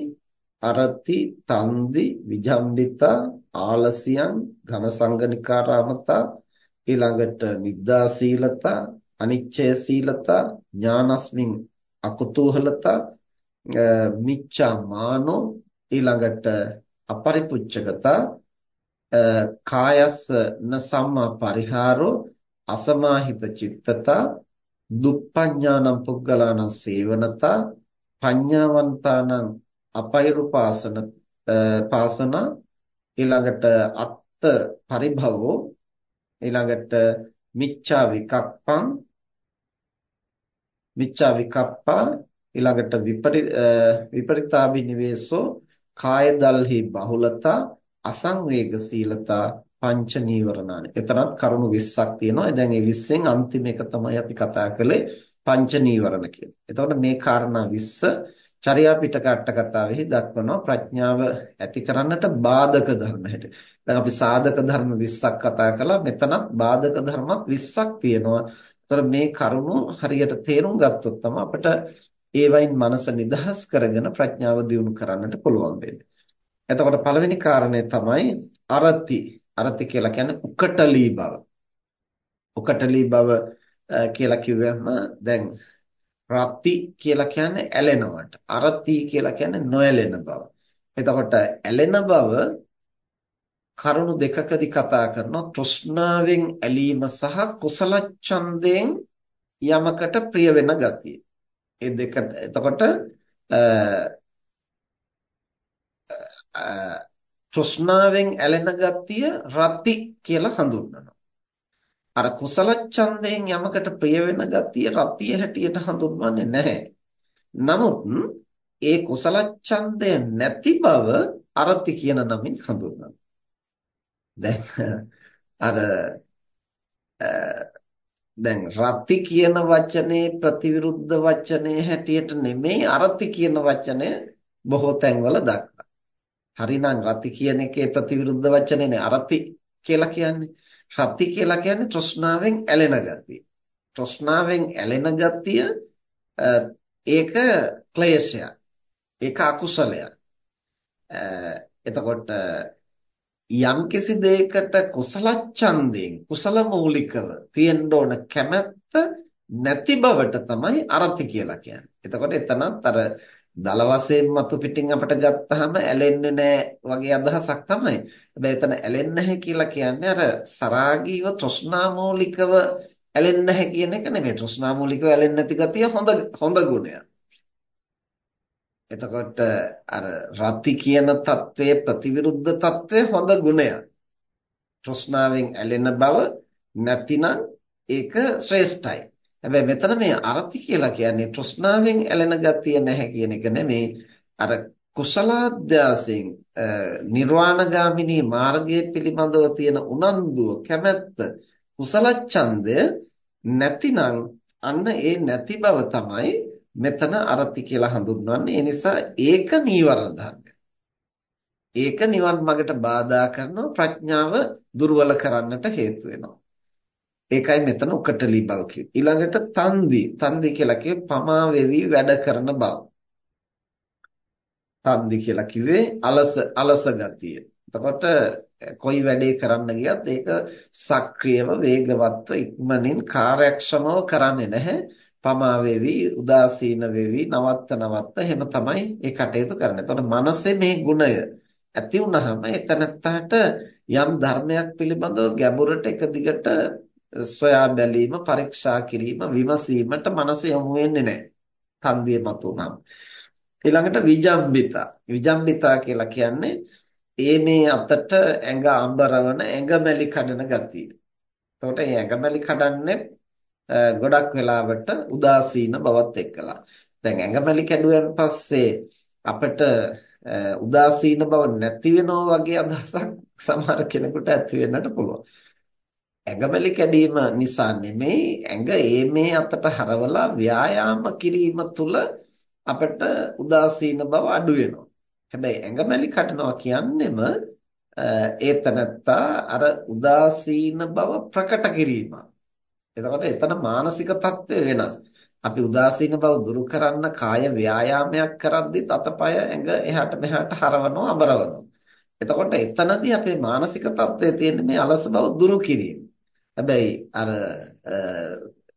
අරති, තන්දි, විජම්බිතා, ආලසියන්, ඝනසංගනිකාරාමතා, ඊළඟට නිද්දා සීලතා, අනිච්චය සීලතා, ඥානස්මින් අකුතූහලතා, මිච්ඡා මානෝ, ඊළඟට අපරිපුච්ඡකතා, කායස්ස න සම්මා පරිහාරෝ, අසමාහිත චිත්තතා දුප්පඥානම් පුග්ගලානම් සේවනතා පඤ්ඤාවන්තානම් අපෛරුපාසන පාසන ඊළඟට අත්ත පරිභවෝ ඊළඟට මිච්ඡා විකප්පං මිච්ඡා විකප්පා ඊළඟට විපරි විපරිතාභිනිවේසෝ කාය දල්හි බහුලතා අසංවේගශීලතා පංච නීවරණානි. එතරම් කරුණු 20ක් තියෙනවා. දැන් මේ 20න් අන්තිම එක තමයි අපි කතා කළේ පංච නීවරණ කියලා. එතකොට මේ කාරණා 20 චර්යා පිටක අට කතාවෙහි දක්වනවා ප්‍රඥාව ඇති කරන්නට බාධක ධර්ම හැටියට. දැන් අපි සාධක ධර්ම 20ක් කතා කළා. මෙතනත් බාධක ධර්මත් 20ක් තියෙනවා. ඒතර මේ කරුණු හරියට තේරුම් ගත්තොත් තමයි අපිට ඒවයින් මනස නිදහස් කරගෙන ප්‍රඥාව දියුණු කරන්නට පුළුවන් වෙන්නේ. එතකොට පළවෙනි කාරණය තමයි අරති අරති කියලා කියන්නේ උකටලී බව. උකටලී බව කියලා කිව්වම දැන් රත්ති කියලා කියන්නේ ඇලෙනවට. අරති කියලා කියන්නේ නොඇලෙන බව. එතකොට ඇලෙන බව කරුණු දෙකකදී කතා කරනවා තෘෂ්ණාවෙන් ඇලීම සහ කුසල ඡන්දයෙන් යමකට ප්‍රිය වෙන ගතිය. ඒ දෙකට එතකොට තෘෂ්ණාවෙන් ඇලෙන ගතිය රති කියලා හඳුන්වනවා. අර කුසල ඡන්දයෙන් යමකට ප්‍රිය වෙන ගතිය රතිය හැටියට හඳුන්වන්නේ නැහැ. නමුත් ඒ කුසල ඡන්දය නැති බව අරති කියන නමින් හඳුන්වනවා. දැන් අර දැන් රති කියන වචනේ ප්‍රතිවිරුද්ධ වචනේ හැටියට නෙමෙයි අරති කියන වචනය බොහෝ තැන්වල දක්වනවා. හරිනම් රති කියන එකේ ප්‍රතිවිරුද්ධ වචනේ නේ අරති කියලා කියන්නේ. රති කියලා කියන්නේ තෘෂ්ණාවෙන් ඇලෙන ගතිය. තෘෂ්ණාවෙන් ඇලෙන ගතිය ඒක ක්ලේශයක්. ඒක අකුසලයක්. එතකොට යම් කිසි දෙයකට කුසල ඡන්දයෙන් කුසල මූලිකව තියෙන්න ඕන කැමැත්ත නැති බවට තමයි අරති කියලා කියන්නේ. එතකොට එතනත් අර දල වශයෙන් මතු පිටින් අපිට ගත්තාම ඇලෙන්නේ නැහැ වගේ අදහසක් තමයි. හැබැයි එතන ඇලෙන්නේ නැහැ කියලා කියන්නේ අර සරාගීව තෘෂ්ණාමූලිකව ඇලෙන්නේ නැහැ කියන එක නෙමෙයි. තෘෂ්ණාමූලිකව ඇලෙන්නේ නැති ගතිය හොඳ හොඳ ගුණයක්. එතකොට අර රති කියන తත්වයේ ප්‍රතිවිරුද්ධ తත්වය හොඳ ගුණයක්. තෘෂ්ණාවෙන් ඇලෙන බව නැතිනම් ඒක ශ්‍රේෂ්ඨයි. හැබැයි මෙතන මේ අරති කියලා කියන්නේ තෘෂ්ණාවෙන් ඇලෙන ගතිය නැහැ කියන එක නෙමෙයි. අර කුසලාද්‍යාසයෙන් නිර්වාණගාමිනී මාර්ගයේ පිළිබඳව තියෙන උනන්දුව කැමැත්ත කුසල ඡන්දය නැතිනම් අන්න ඒ නැති බව තමයි මෙතන අරති කියලා හඳුන්වන්නේ. ඒ නිසා ඒක නීවරණ ධර්මයක්. ඒක නිවන් මාර්ගට බාධා කරනවා ප්‍රඥාව දුර්වල කරන්නට හේතු වෙනවා. ඒකයි මෙතන උකටලි බව කිව්වේ. ඊළඟට තන්දි. තන්දි කියලා කිව්වේ පමා වෙවි වැඩ කරන බව. තන්දි කියලා කිව්වේ අලස අලස ගතිය. එතකොට කොයි වැඩේ කරන්න ගියත් ඒක සක්‍රියව වේගවත්ව ඉක්මනින් කාර්යක්ෂමව කරන්නේ නැහැ. පමා වෙවි, උදාසීන වෙවි, නවත්ත නවත්ත එහෙම තමයි ඒ කටයුතු කරන්නේ. එතකොට මනසේ මේ ගුණය ඇති වුනහම එතනත්තට යම් ධර්මයක් පිළිබඳව ගැඹුරට එක දිගට සොයා බැලීම, පරීක්ෂා කිරීම, විමසීමට මනස යොමු වෙන්නේ නැහැ. කන්දිය මතුනම. ඊළඟට විජම්බිතා. විජම්බිතා කියලා කියන්නේ ඒ මේ අතට ඇඟ අඹරවන ඇඟමැලි කඩන ගතිය. එතකොට මේ ඇඟමැලි කඩන්නේ ගොඩක් වෙලාවට උදාසීන බවත් එක්කලා. දැන් ඇඟමැලි කැඩුවෙන් පස්සේ අපිට උදාසීන බව නැති වෙනවා වගේ අදහසක් සමහර කෙනෙකුට ඇති වෙන්නට පුළුවන්. ඇඟමැලි කැඩීම නිසා නෙමෙයි ඇඟ ඒ මේ අතට හරවලා ව්‍යායාම කිරීම තුළ අපිට උදාසීන බව අඩු වෙනවා. හැබැයි ඇඟමැලි කඩනවා කියන්නෙම ඒ තනත්තා අර උදාසීන බව ප්‍රකට කිරීම. එතකොට එතන මානසික தත්ත්වය වෙනස්. අපි උදාසීන බව දුරු කරන්න කාය ව්‍යායාමයක් කරද්දිත් අතපය ඇඟ එහාට මෙහාට හරවනවා අබරවනවා. එතකොට එතනදී අපේ මානසික தත්ත්වය තියෙන්නේ මේ අලස බව දුරු කිරීම. හැබැයි අර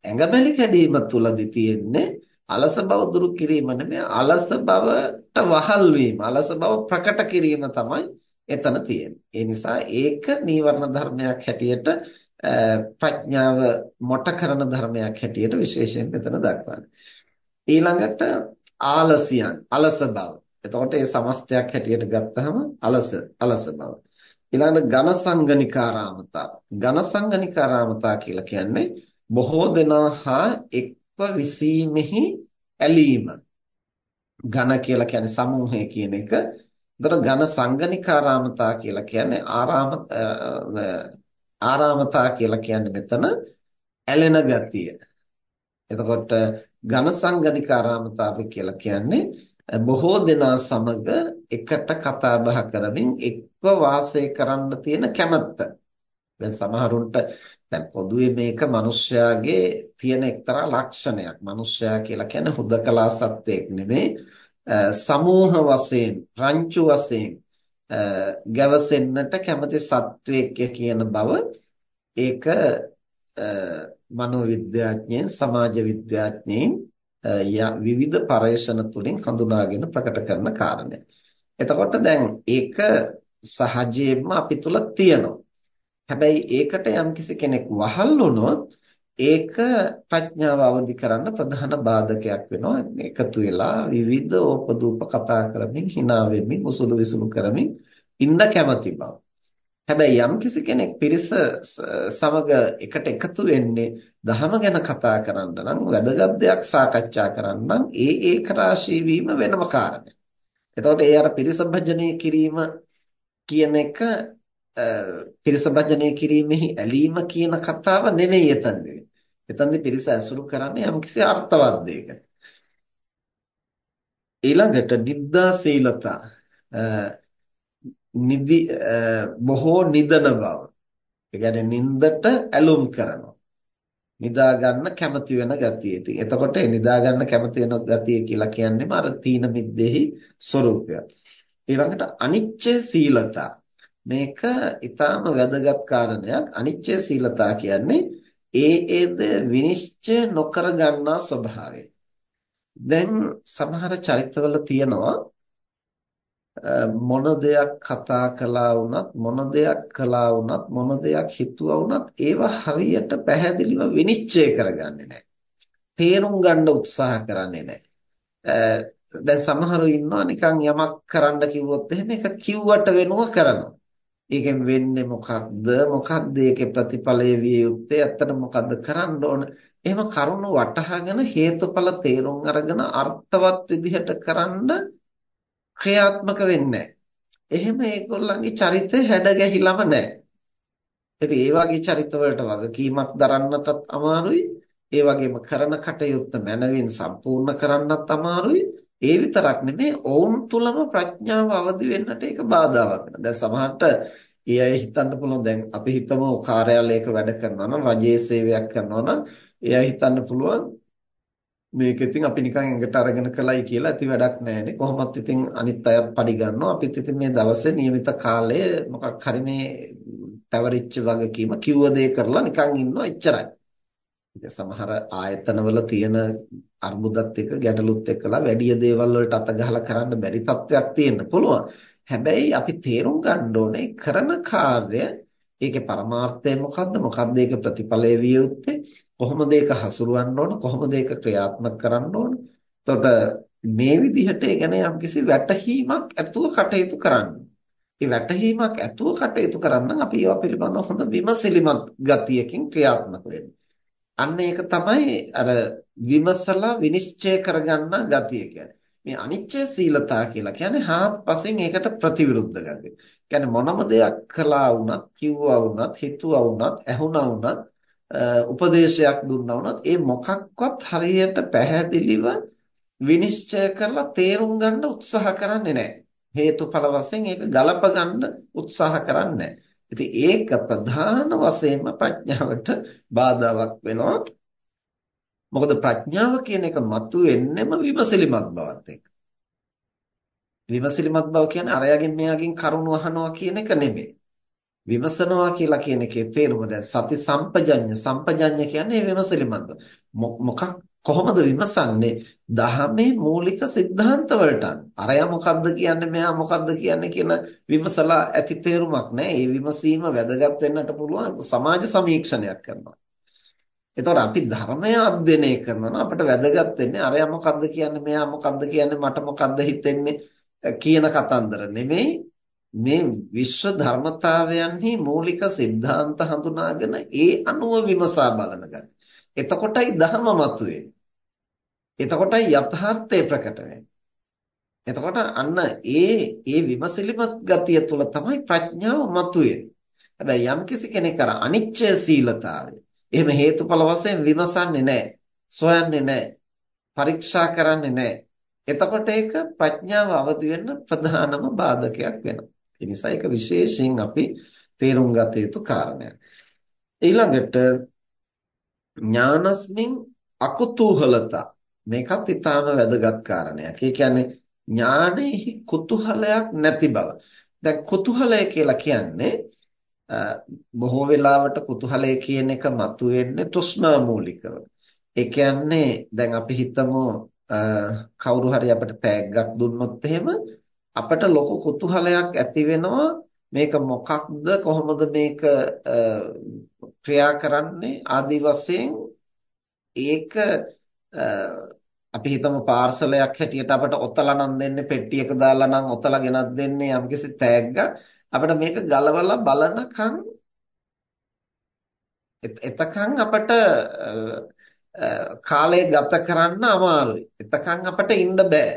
ඇඟමැලි කැඩීම තුලදී තියෙන්නේ අලස බව දුරු කිරීම නෙමෙයි අලස බවට වහල් වීම අලස බව ප්‍රකට කිරීම තමයි එතන තියෙන්නේ. ඒ නිසා ඒක නීවරණ ධර්මයක් හැටියට ප්‍රඥාව මොට කරන ධර්මයක් හැටියට විශේෂයෙන් මෙතන දක්වන්නේ. ඊළඟට ආලසියන් අලස බව. එතකොට මේ සමස්තයක් හැටියට ගත්තහම අලස අලස බව. ඊළඟට ඝන සංගනිකාරාමතා. ඝන සංගනිකාරාමතා කියලා කියන්නේ බොහෝ දෙනා හා එක්ව විසීමෙහි ඇලීම. ඝන කියලා කියන්නේ සමූහය කියන එක. එතකොට ඝන සංගනිකාරාමතා කියලා කියන්නේ ආරාම ආරාමතා කියලා කියන්නේ මෙතන ඇලෙන ගතිය. එතකොට ඝන සංගනිකාරාමතාව කියලා කියන්නේ බොහෝ දෙනා සමග එකට කතා බහ කරමින් එක්ව වාසය කරන්න තියෙන කැමැත්ත. දැන් සමහරුන්ට දැන් පොදුවේ මේක මිනිස්යාගේ තියෙන එක්තරා ලක්ෂණයක්. මිනිස්යා කියලා කියන්නේ හුදකලා සත්වයක් නෙමෙයි. සමූහ වශයෙන්, රංචු වශයෙන් ගැවසෙන්නට කැමති සත්වයක් කියන බව ඒක මනෝවිද්‍යාඥයන්, සමාජ විද්‍යාඥයන් විවිධ පරේක්ෂණ තුලින් හඳුනාගෙන ප්‍රකට කරන කාරණයක්. එතකොට දැන් ඒක සහජයෙන්ම අපි තුල තියෙනවා. හැබැයි ඒකට යම්කිසි කෙනෙක් වහල් වුණොත් ඒක ප්‍රඥාව අවදි කරන්න ප්‍රධාන බාධකයක් වෙනවා. එකතු වෙලා විවිධ ඕපදූප කතා කරමින්, hina වෙමින්, උසුළු විසුළු කරමින් ඉන්න කැමති බව. හැබැයි යම්කිසි කෙනෙක් පිරිස සමග එකට එකතු වෙන්නේ ධහම ගැන කතා කරන්න නම් වැදගත් දෙයක් සාකච්ඡා කරන්න නම් ඒ ඒක රාශී වීම වෙනම කාරණයක්. එතකොට ඒ අර පිරිස භජනය කිරීම කියන එක පිරිස භජනය කිරීමෙහි ඇලීම කියන කතාව නෙමෙයි එතනදී. එතනදී පිරිස ඇසුරු කරන්නේ යම්කිසි අර්ථවත් දෙයකට. ඊළඟට නිද්දා සීලතා නිදි බොහෝ නිදන බව. ඒ කියන්නේ නින්දට ඇලුම් කරනවා. නිදා ගන්න කැමති වෙන ගතිය. ඉතින් එතකොට නිදා ගන්න කැමති වෙන ගතිය කියලා කියන්නේම අර තීන මිද්දෙහි ස්වરૂපය. ඊළඟට අනිච්චේ සීලතා. මේක ඊටාම වැදගත් කාරණයක්. අනිච්චේ සීලතා කියන්නේ ඒ ඒද විනිශ්චය නොකර ගන්නා ස්වභාවය. දැන් සමහර චරිතවල තියෙනවා මොන දෙයක් කතා කළා වුණත් මොන දෙයක් කළා වුණත් මොන දෙයක් හිතුවා වුණත් ඒවා හරියට පැහැදිලිව විනිශ්චය කරගන්නේ නැහැ. තේරුම් ගන්න උත්සාහ කරන්නේ නැහැ. දැන් සමහරු ඉන්නවා නිකන් යමක් කරන්න කිව්වොත් එහෙම ඒක කිව්වට වෙනුව කරනවා. ඒකෙන් වෙන්නේ මොකක්ද? මොකක්ද ඒකේ ප්‍රතිඵලය විය යුත්තේ? ඇත්තට මොකද්ද කරන්න ඕන? එහෙම කරුණු වටහාගෙන හේතුඵල තේරුම් අරගෙන අර්ථවත් විදිහට කරන්න ක්‍රියාත්මක වෙන්නේ එහෙම ඒගොල්ලන්ගේ චරිතය හැඩ ගැහිලම නැහැ. ඉතින් ඒ වගේ චරිතවලට වගකීමක් දරන්නටත් අමාරුයි. ඒ වගේම කරන කටයුත්ත මනවින් සම්පූර්ණ කරන්නත් අමාරුයි. ඒ විතරක් නෙමෙයි ඔවුන් තුලම ප්‍රඥාව අවදි වෙන්නට ඒක බාධාවක් වෙනවා. දැන් සමහරට ඒ අය හිතන්න පුළුවන් දැන් අපි හිතමු කාර්යාලයක වැඩ කරනවා නම් රජයේ සේවයක් කරනවා නම් ඒ අය හිතන්න පුළුවන් මේක ඉතින් අපි නිකන් එඟට අරගෙන කළයි කියලා ඇති වැඩක් නැහැනේ. කොහොමත් ඉතින් අනිත් අයත් පඩි ගන්නවා. අපිත් ඉතින් මේ දවසේ નિયમિત කාලය මොකක් හරි මේ පැවරිච්ච වගකීම කිව්ව දේ කරලා නිකන් ඉන්නවා එච්චරයි. ඉතින් සමහර ආයතනවල තියෙන අර්බුදත් එක්ක ගැටලුත් එක්කලා වැඩි දේවල් වලට අත ගහලා කරන්න බැරි තත්ත්වයක් තියෙන්න පුළුවන්. හැබැයි අපි තේරුම් ගන්න ඕනේ කරන කාර්ය ඒකේ පරමාර්ථය මොකද්ද? මොකද්ද ඒකේ ප්‍රතිඵලය විය යුත්තේ? කොහොමද ඒක හසුරවන්න ඕන? කොහොමද ඒක ක්‍රියාත්මක කරන්න ඕන? එතකොට මේ විදිහට ඒ ගැන යම්කිසි වැටහීමක් ඇතුව කටයුතු කරන්න. ඒ වැටහීමක් ඇතුව කටයුතු කරන්න අපි ඒවා පිළිබඳව හොඳ විමසිලිමත් ගතියකින් ක්‍රියාත්මක වෙන්න. අන්න ඒක තමයි අර විමසලා විනිශ්චය කරගන්න ගතිය කියන්නේ. මේ අනිච්ච සීලතා කියලා කියන්නේ හාත්පසින් ඒකට ප්‍රතිවිරුද්ධ ගතිය. කියන්නේ මොනම දෙයක් කළා වුණත්, කිව්වා වුණත්, හිතුවා වුණත්, ඇහුණා වුණත්, උපදේශයක් දුන්නා වුණත් ඒ මොකක්වත් හරියට පැහැදිලිව විනිශ්චය කරලා තේරුම් ගන්න උත්සාහ කරන්නේ නැහැ. හේතුඵල වශයෙන් ඒක ගලප ගන්න උත්සාහ කරන්නේ නැහැ. ඉතින් ඒක ප්‍රධාන වශයෙන්ම ප්‍රඥාවට බාධාවක් වෙනවා. මොකද ප්‍රඥාව කියන එක මතුවෙන්නෙම විමසිලිමත් බවත් එක්ක. විමසිලිමත් බව කියන්නේ අරයාගෙන් මෙයාගෙන් කරුණු අහනවා කියන එක නෙමෙයි. විමසනවා කියලා කියන එකේ තේරුම දැන් සති සම්පජඤ්ඤ සම්පජඤ්ඤ කියන්නේ විමසිලිමත් මොකක් කොහොමද විමසන්නේ? දහමේ මූලික સિદ્ધාන්ත වලට අරයා මොකද්ද කියන්නේ මෙයා මොකද්ද කියන්නේ කියන විමසලා ඇති තේරුමක් නැහැ ඒ විමසීම වැදගත් වෙන්නට පුළුවන් සමාජ සමීක්ෂණයක් කරනවා. එතකොට අපි ධර්මය අධ්‍යයනය කරනවා නම් අපිට වැදගත් වෙන්නේ අරයා මොකද්ද කියන්නේ මෙයා මොකද්ද කියන්නේ මට මොකද්ද හිතෙන්නේ කියන කතන්දර නෙමෙයි. මේ විශ්ව ධර්මතාවයන්හි මූලික સિદ્ધාන්ත හඳුනාගෙන ඒ අනුව විමසා බලන ගතිය. එතකොටයි ධර්ම මතුවේ. එතකොටයි යථාර්ථය ප්‍රකට එතකොට අන්න ඒ ඒ විමසිලිමත් ගතිය තුළ තමයි ප්‍රඥාව මතුවේ. හැබැයි යම්කිසි කෙනෙක් අර අනිච්ච සීලතාවය එහෙම හේතුඵල වශයෙන් විමසන්නේ නැහැ. සොයන්නේ නැහැ. පරීක්ෂා කරන්නේ නැහැ. එතකොට ඒක ප්‍රඥාව අවදි වෙන්න ප්‍රධානම බාධකයක් වෙනවා. ඒ නිසා ඒක විශේෂයෙන් අපි තේරුම් ගත යුතු කාරණයක්. ඊළඟට ඥානස්මින් අකුතූහලතා මේකත් ඊටාම වැදගත් කාරණයක්. ඒ කියන්නේ ඥානෙහි කුතුහලයක් නැති බව. දැන් කුතුහලය කියලා කියන්නේ බොහෝ වෙලාවට කුතුහලය කියන එක මතුවෙන්නේ තෘෂ්ණා මූලිකව. ඒ කියන්නේ දැන් අපි හිතමු කවුරු හරි අපිට තෑග්ගක් දුන්නොත් එහෙම අපිට ලොකු කුතුහලයක් ඇති වෙනවා මේක මොකක්ද කොහොමද මේක ක්‍රියා කරන්නේ ආදි වශයෙන් ඒක අපි හිතමු පාර්සලයක් හැටියට අපිට ඔතලා නම් දෙන්නේ පෙට්ටියක දාලා නම් ඔතලා ගෙනත් දෙන්නේ යම්කිසි තෑග්ගක් අපිට මේක ගලවලා බලනකම් එතකන් අපට කාලය ගත කරන්න අමාරුයි. එතකන් අපට ඉන්න බෑ.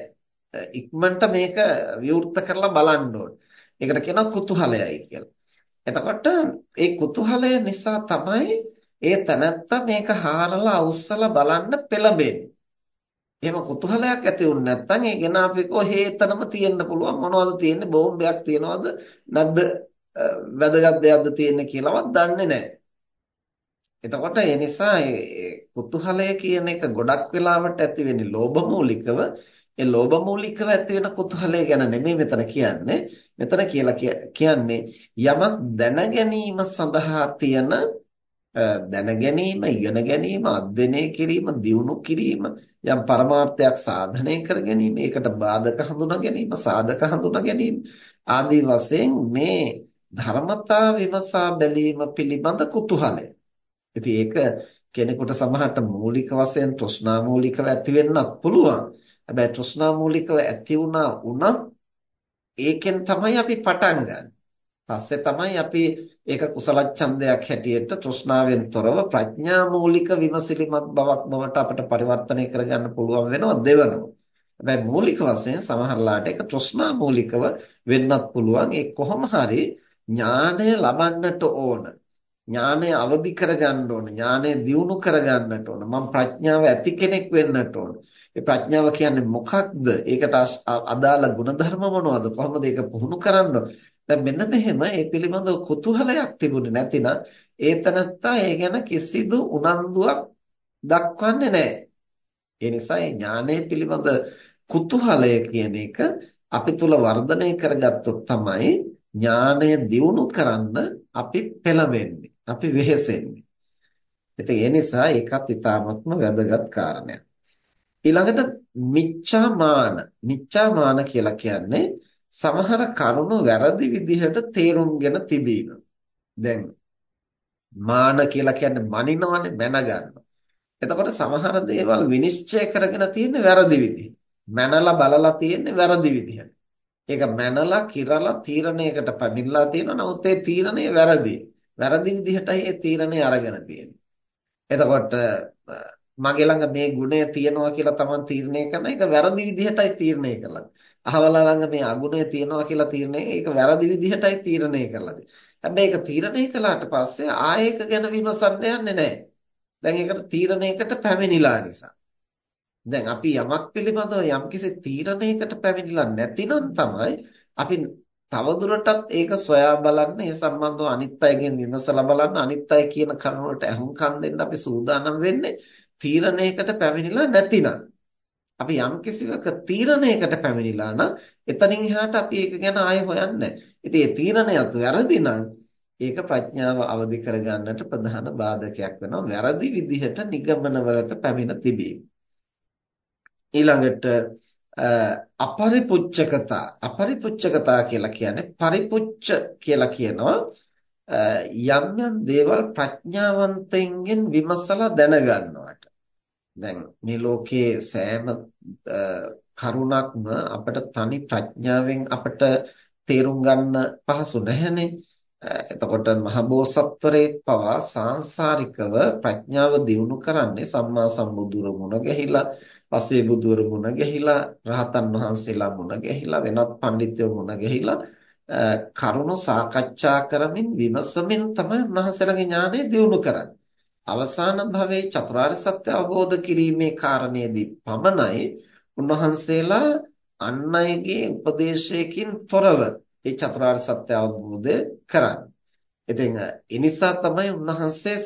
ඉක්මනට මේක විවෘත කරලා බලන්න ඕන. ඒකට කියනවා කුතුහලයයි කියලා. එතකොට ඒ කුතුහලය නිසා තමයි ඒ තනත්තා මේක හාරලා අවුස්සලා බලන්න පෙළඹෙන්නේ. එහෙම කුතුහලයක් ඇති වුනේ නැත්නම් ඒ ගෙන අපි කොහේ එතනම තියෙන්න පුළුවන් මොනවද තියෙන්නේ බෝම්බයක් තියනවද නැද්ද වැදගත් දෙයක්ද තියෙන්නේ කියලාවත් දන්නේ නැහැ. එතකොට ඒ නිසා කුතුහලය කියන එක ගොඩක් වෙලාවට ඇති වෙන්නේ ලෝභ මූලිකව ඒ ලෝභ මූලිකව ඇති වෙන කුතුහලය ගැන නෙමෙයි මෙතන කියන්නේ. මෙතන කියලා කියන්නේ යමක් දැන ගැනීම සඳහා තියෙන දැන ගැනීම, ඉගෙන ගැනීම, අධ්‍යයනය කිරීම, දියුණු කිරීම යම් පරමාර්ථයක් සාධනය කර ගැනීම, ඒකට බාධක හඳුනා ගැනීම, සාධක හඳුනා ගැනීම ආදී වශයෙන් මේ ධර්මතා විමසා බැලීම පිළිබඳ කුතුහලය. ඉතින් ඒක කෙනෙකුට සමහරට මූලික වශයෙන් තෘෂ්ණා මූලිකව ඇති වෙන්නත් පුළුවන්. හැබැයි තෘෂ්ණා මූලිකව ඇති වුණා උනත් ඒකෙන් තමයි අපි පටන් ගන්න. පස්සේ තමයි අපි ඒක කුසල ඡන්දයක් හැටියට තෘෂ්ණාවෙන් තොරව ප්‍රඥා මූලික විමසිලිමත් බවක් බවට අපිට පරිවර්තනය කරගන්න පුළුවන් වෙනවා දෙවනෝ. හැබැයි මූලික වශයෙන් සමහරලාට ඒක තෘෂ්ණා මූලිකව වෙන්නත් පුළුවන්. ඒ කොහොම හරි ඥානය ලබන්නට ඕන. ඥානය අවදි කරගන්න ඕන ඥානය දියුණු කරගන්නට ඕන. මම ප්‍රඥාව ඇති කෙනෙක් වෙන්නට ඕන. ඒ ප්‍රඥාව කියන්නේ මොකක්ද? ඒකට අදාළ ಗುಣධර්ම මොනවද? කොහොමද ඒක පුහුණු කරන්න දැන් මෙන්න මෙහෙම ඒ පිළිබඳව කුතුහලයක් තිබුණේ නැතිනම් ඒ තනත්තා ඒ ගැන කිසිදු උනන්දුවක් දක්වන්නේ නැහැ. ඒ නිසා ඥානය පිළිබඳ කුතුහලය කියන එක අපි තුල වර්ධනය කරගත්තොත් තමයි ඥානය දියුණු කරන්න අපි පෙළඹෙන්නේ. අපි වෙහෙසෙන්නේ. ඉතින් ඒ නිසා ඒකත් ඊටාත්ම වැදගත් කාරණයක්. ඊළඟට මිච්ඡා මාන. මිච්ඡා මාන කියලා කියන්නේ සමහර කරුණු වැරදි විදිහට තේරුම්ගෙන තිබීම. දැන් මාන කියලා කියන්නේ මනිනවනේ මැනගන්නවා. එතකොට සමහර දේවල් විනිශ්චය කරගෙන තියෙන්නේ වැරදි විදිහට. මැනලා බලලා තියෙන්නේ වැරදි විදිහට. ඒක මැනලා කිරලා තීරණයකට පැමිණලා තියෙනවා. නමුත් ඒ තීරණය වැරදි. වැරදි විදිහටයි ඒ තීරණය අරගෙන තියෙන්නේ. එතකොට මගේ ළඟ මේ ගුණය තියෙනවා කියලා Taman තීරණය කරන එක වැරදි විදිහටයි තීරණය කරලා. අහවලා ළඟ මේ අගුණය තියෙනවා කියලා තීරණය ඒක වැරදි විදිහටයි තීරණය කරලා. හැබැයි ඒක තීරණය කළාට පස්සේ ආයෙක ගැන විමසන්න යන්නේ නැහැ. දැන් ඒකට තීරණයකට පැමිණිලා නිසා. දැන් අපි යමක් පිළිබඳව යම්කිසි තීරණයකට පැමිණිලා නැතිනම් තමයි අපි තවදුරටත් ඒක සොයා බලන්න ඒ සම්බන්ධව අනිත් අයගෙන් විමසලා බලන්න. අනිත් අය කියන කරුණ වලට අහුම්කම් දෙන්න අපි සූදානම් වෙන්නේ තීරණයකට පැමිණිලා නැතිනම්. අපි යම් කිසිවක තීරණයකට පැමිණිලා නම් එතනින් එහාට අපි ඒක ගැන ආයෙ හොයන්නේ ඉතින් ඒ තීරණයත් වැරදි නම් ඒක ප්‍රඥාව අවදි කරගන්නට ප්‍රධාන බාධකයක් වෙනවා. වැරදි විදිහට නිගමනවලට පැමිණ තිබීම. ඊළඟට අපරිපුච්ඡකතා අපරිපුච්ඡකතා කියලා කියන්නේ පරිපුච්ඡ කියලා කියනවා. යම් යම් දේවල් ප්‍රඥාවන්තයින්ගෙන් විමසලා දැනගන්නවට. දැන් මේ ලෝකයේ සෑම කරුණක්ම අපිට තනි ප්‍රඥාවෙන් අපිට තේරුම් ගන්න පහසු නැහැනේ. Eh, එතකොට මහබෝසත්වරයෙක් පවා සාංශාරිකව ප්‍රඥාව දියුණු කරන්නේ සම්මා සම්බුදුර මුණ ගැහිලා පසේ බුදුවරු මුණ ගැහිලා රහතන් වහන්සේලා මුණ ගැහිලා වෙනත් පඬිතුයෝ මුණ ගැහිලා eh, කරුණු සාකච්ඡා කරමින් විමසමින් තමයි උන්වහන්සේලාගේ ඥානය දියුණු කරන්නේ. අවසාන භවයේ චතුරාර්ය සත්‍ය අවබෝධ කිරීමේ කාරණේදී පමණයි උන්වහන්සේලා අන් අයගේ උපදේශයකින් තොරව ඒ චතුරාර්ය සත්‍ය අවබෝධ කරන්නේ. ඉතින් ඒ නිසා තමයි උන්වහන්සේ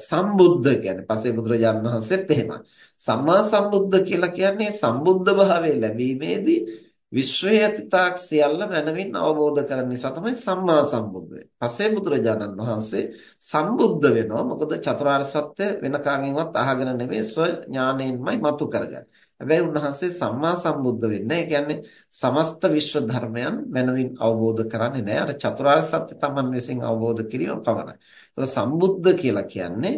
සම්බුද්ධ කියන්නේ පස්සේ බුදුරජාණන් වහන්සේත් එහෙමයි. සම්මා සම්බුද්ධ කියලා කියන්නේ සම්බුද්ධ භාවය ලැබීමේදී විශ්වයේ අතීතාක් සියල්ල මනමින් අවබෝධ කරගන්න නිසා තමයි සම්මා සම්බුද්ධ වෙන්නේ. පස්සේ බුදුරජාණන් වහන්සේ සම්බුද්ධ වෙනවා. මොකද චතුරාර්ය සත්‍ය වෙන කාගෙන්වත් අහගෙන නෙමෙයි ස්ව ඥාණයෙන්මයි මතු කරගන්නේ. හැබැයි උන්වහන්සේ සම්මා සම්බුද්ධ වෙන්නේ. ඒ කියන්නේ සමස්ත විශ්ව ධර්මයන් මනමින් අවබෝධ කරන්නේ නැහැ. අර චතුරාර්ය සත්‍ය තමන් විසින් අවබෝධ කිරීම පමණයි. ඒක සම්බුද්ධ කියලා කියන්නේ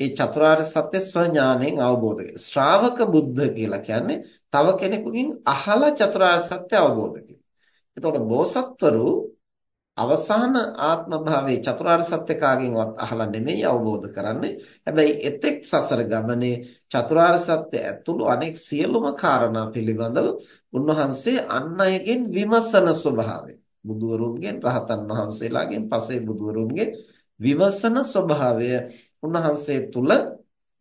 ඒ චතුරාර්ය සත්‍ය ස්වඥාණයෙන් අවබෝධ කරගන්න. ශ්‍රාවක බුද්ධ කියලා කියන්නේ තව කෙනෙකුගෙන් අහලා චතුරාර්ය සත්‍ය අවබෝධ කිරීම. එතකොට බෝසත්වරු අවසාන ආත්ම භාවයේ චතුරාර්ය සත්‍ය කාගෙන්වත් අහලා නෙමෙයි අවබෝධ කරන්නේ. හැබැයි එතෙක් සසර ගමනේ චතුරාර්ය සත්‍ය ඇතුළු අනෙක් සියලුම කාරණා පිළිබඳව උන්වහන්සේ අන් අයගෙන් විමසන ස්වභාවය. බුදුවරුන්ගෙන් රහතන් වහන්සේලාගෙන් පසේ බුදුවරුන්ගෙන් විමසන ස්වභාවය උන්වහන්සේ තුල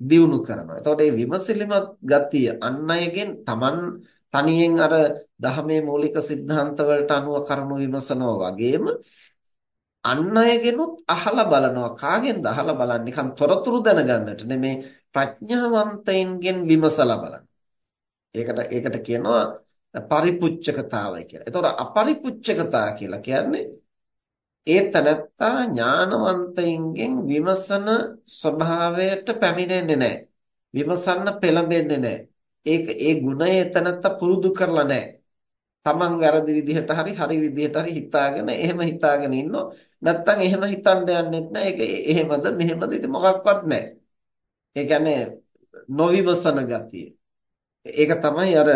දියුණු කරනවා. එතකොට මේ විමසිලිමත් ගතිය අන් අයගෙන් Taman තනියෙන් අර දහමේ මූලික સિદ્ધාන්ත වලට අනුව කරුණු විමසනවා වගේම අන් අයගෙනුත් අහලා බලනවා කාගෙන්ද අහලා බලන්නේ නිකන් තොරතුරු දැනගන්නට නෙමේ ප්‍රඥාවන්තයින්ගෙන් විමසලා බලන්න. ඒකට ඒකට කියනවා පරිපුච්චකතාවය කියලා. ඒතොර අපරිපුච්චකතා කියලා කියන්නේ ඒ තනත්තා ඥානවන්තයින්ගෙන් විමසන ස්වභාවයට පැමිණෙන්නේ නැහැ. විමසන්න පෙළඹෙන්නේ නැහැ. ඒක ඒ ගුණය එතනත්ත පුරුදු කරලා නැහැ. Taman වැරදි විදිහට හරි හරි විදිහට හරි හිතාගෙන එහෙම හිතාගෙන ඉන්නෝ. නැත්තම් එහෙම හිතන්න යන්නෙත් නැහැ. ඒක එහෙමද මෙහෙමද ඉතින් මොකක්වත් නැහැ. ඒ කියන්නේ නොවිමසන ගතිය. ඒක තමයි අර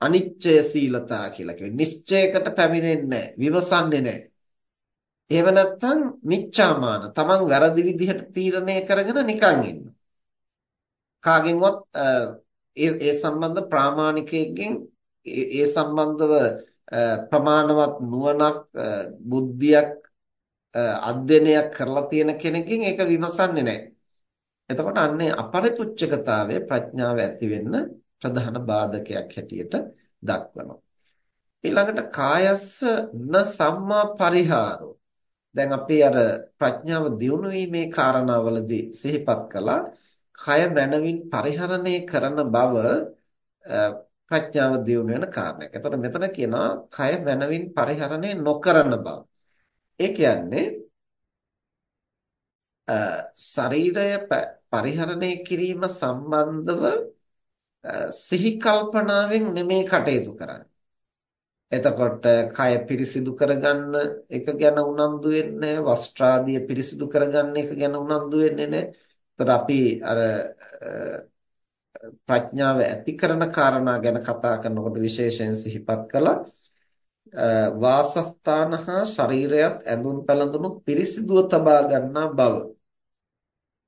අනිච්චය සීලතා කියලා කියන්නේ. නිශ්චයකට පැමිණෙන්නේ නැහැ. විමසන්නේ නැහැ. එහෙම නැත්නම් මිච්ඡාමාන. Taman වැරදි විදිහට තීරණය කරගෙන නිකන් ඉන්නවා. කාගෙන්වත් ඒ ඒ සම්බන්ධ ප්‍රාමාණිකයෙක්ගෙන් ඒ සම්බන්ධව ප්‍රමාණවත් නුවණක් බුද්ධියක් අධ්‍යයනයක් කරලා තියෙන කෙනකින් ඒක විමසන්නේ නැහැ. එතකොට අන්නේ අපරිපුච්ඡකතාවය ප්‍රඥාව ඇති වෙන්න ප්‍රධාන බාධකයක් හැටියට දක්වනවා. ඊළඟට කායස්ස න සම්මා පරිහාරෝ. දැන් අපි අර ප්‍රඥාව දියුණු වීමේ කාරණාවලදී සිහිපත් කළා කය මනවින් පරිහරණය කරන බව ප්‍රඥාව දියුණු වෙන කාරණයක්. එතකොට මෙතන කියනවා කය මනවින් පරිහරණය නොකරන බව. ඒ කියන්නේ ශරීරය පරිහරණය කිරීම සම්බන්ධව සිහි කල්පනාවෙන් නෙමේ කටයුතු කරන්නේ. එතකොට කය පිරිසිදු කරගන්න එක ගැන උනන්දු වෙන්නේ වස්ත්‍රාදිය පිරිසිදු කරගන්න එක ගැන උනන්දු වෙන්නේ නැහැ. එතකොට අපි අර ප්‍රඥාව ඇති කරන කාරණා ගැන කතා කරනකොට විශේෂයෙන් සිහිපත් කළා වාසස්ථාන හා ශරීරයත් ඇඳුම් පැළඳුණු පිරිසිදුව තබා ගන්නා බව.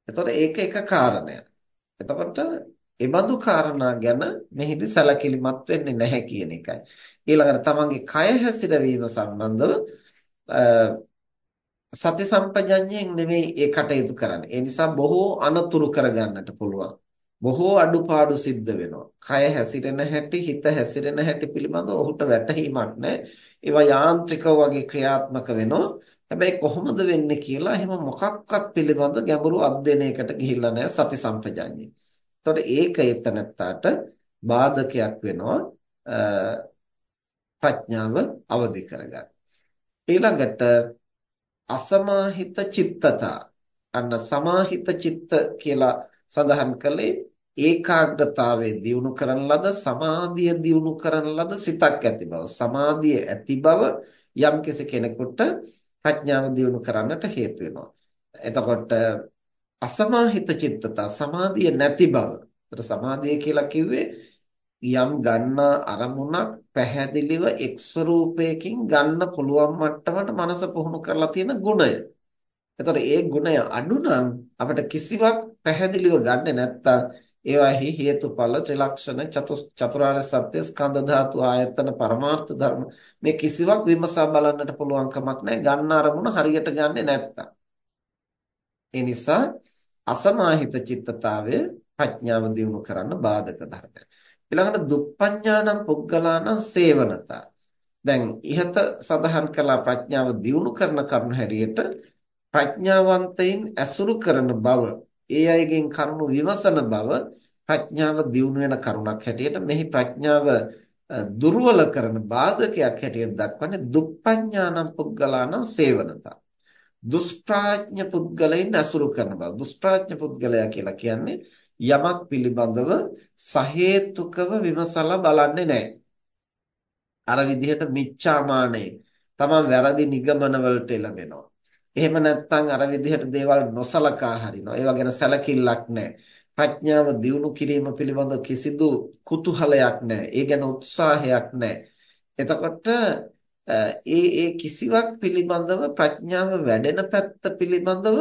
එතකොට ඒක එක කාරණයක්. එතකොට ඒ බඳු කාරණා ගැන මෙහිදී සැලකිලිමත් වෙන්නේ නැහැ කියන එකයි. ඊළඟට තමන්ගේ කය හැසිරවීම සම්බන්ධව සති සම්පජඤ්ඤයෙන් නෙමෙයි ඒ කටයුතු කරන්නේ. ඒ නිසා බොහෝ අනතුරු කරගන්නට පුළුවන්. බොහෝ අඩුපාඩු සිද්ධ වෙනවා. කය හැසිරෙන හැටි, හිත හැසිරෙන හැටි පිළිබඳව ඔහුට වැටහීමක් නැහැ. ඒවා යාන්ත්‍රිකව වගේ ක්‍රියාත්මක වෙනවා. හැබැයි කොහොමද වෙන්නේ කියලා එහෙම මොකක්වත් පිළිබඳ ගැඹුරු අධ්‍යයනයකට ගිහිල්ලා නැහැ සති සම්පජඤ්ඤය. එතකොට ඒක එතනත්තාට බාධකයක් වෙනවා ප්‍රඥාව අවදි කරගන්න. ඊළඟට අසමාහිත චිත්තතා. අන්න සමාහිත චිත්ත කියලා සඳහන් කළේ ඒකාග්‍රතාවයේ දියුණු කරන ලද සමාධිය දියුණු කරන ලද සිතක් ඇති බව. සමාධිය ඇති බව යම්කිසි කෙනෙකුට ප්‍රඥාව දියුණු කරන්නට හේතු වෙනවා. එතකොට අසමාහිත චිත්තතා සමාධිය නැති බව. ඒතර සමාධිය කියලා කිව්වේ යම් ගන්නා අරමුණක් පැහැදිලිව එක් ස්වરૂපයකින් ගන්න පුළුවන් මට්ටමට මනස පුහුණු කරලා තියෙන ගුණය. එතකොට ඒ ගුණය අඩු නම් අපිට කිසිවක් පැහැදිලිව ගන්නෙ නැත්තම් ඒවාහි හේතුඵල ත්‍රිලක්ෂණ චතුරාර්ය සත්‍ය ස්කන්ධ ධාතු ආයතන පරමාර්ථ ධර්ම මේ කිසිවක් විමසා බලන්නට පුළුවන් කමක් නැහැ ගන්න අරමුණ හරියට ගන්නෙ නැත්තම් ඒ නිසා අසමාහිත චිත්තතාවය ප්‍රඥාව දියුණු කරන්න බාධක ධර්මයක්. ඊළඟට දුප්පඤ්ඤානම් පුද්ගලානම් සේවනතා. දැන් ඉහත සඳහන් කළා ප්‍රඥාව දියුණු කරන කරුණ හැටියට ප්‍රඥාවන්තයින් ඇසුරු කරන බව, ඒ අයගෙන් කරුණු විමසන බව ප්‍රඥාව දියුණු වෙන කරුණක් හැටියට මෙහි ප්‍රඥාව දුර්වල කරන බාධකයක් හැටියට දක්වන්නේ දුප්පඤ්ඤානම් පුද්ගලානම් සේවනතා. දුෂ්ප්‍රඥ පුද්ගලයන් ඇසුරු කරන බව. දුෂ්ප්‍රඥ පුද්ගලයා කියලා කියන්නේ යමක් පිළිබඳව සහේතුකව විමසලා බලන්නේ නැහැ. අර විදිහට මිච්ඡාමානයි. තමන් වැරදි නිගමන වලට එළඹෙනවා. එහෙම නැත්නම් අර විදිහට දේවල් නොසලකා හරිනවා. ඒවා ගැන සැලකිල්ලක් නැහැ. ප්‍රඥාව දියුණු කිරීම පිළිබඳව කිසිදු කුතුහලයක් නැහැ. ඒ ගැන උත්සාහයක් නැහැ. එතකොට ඒ ඒ කිසිවක් පිළිබඳව ප්‍රඥාව වැඩෙන පැත්ත පිළිබඳව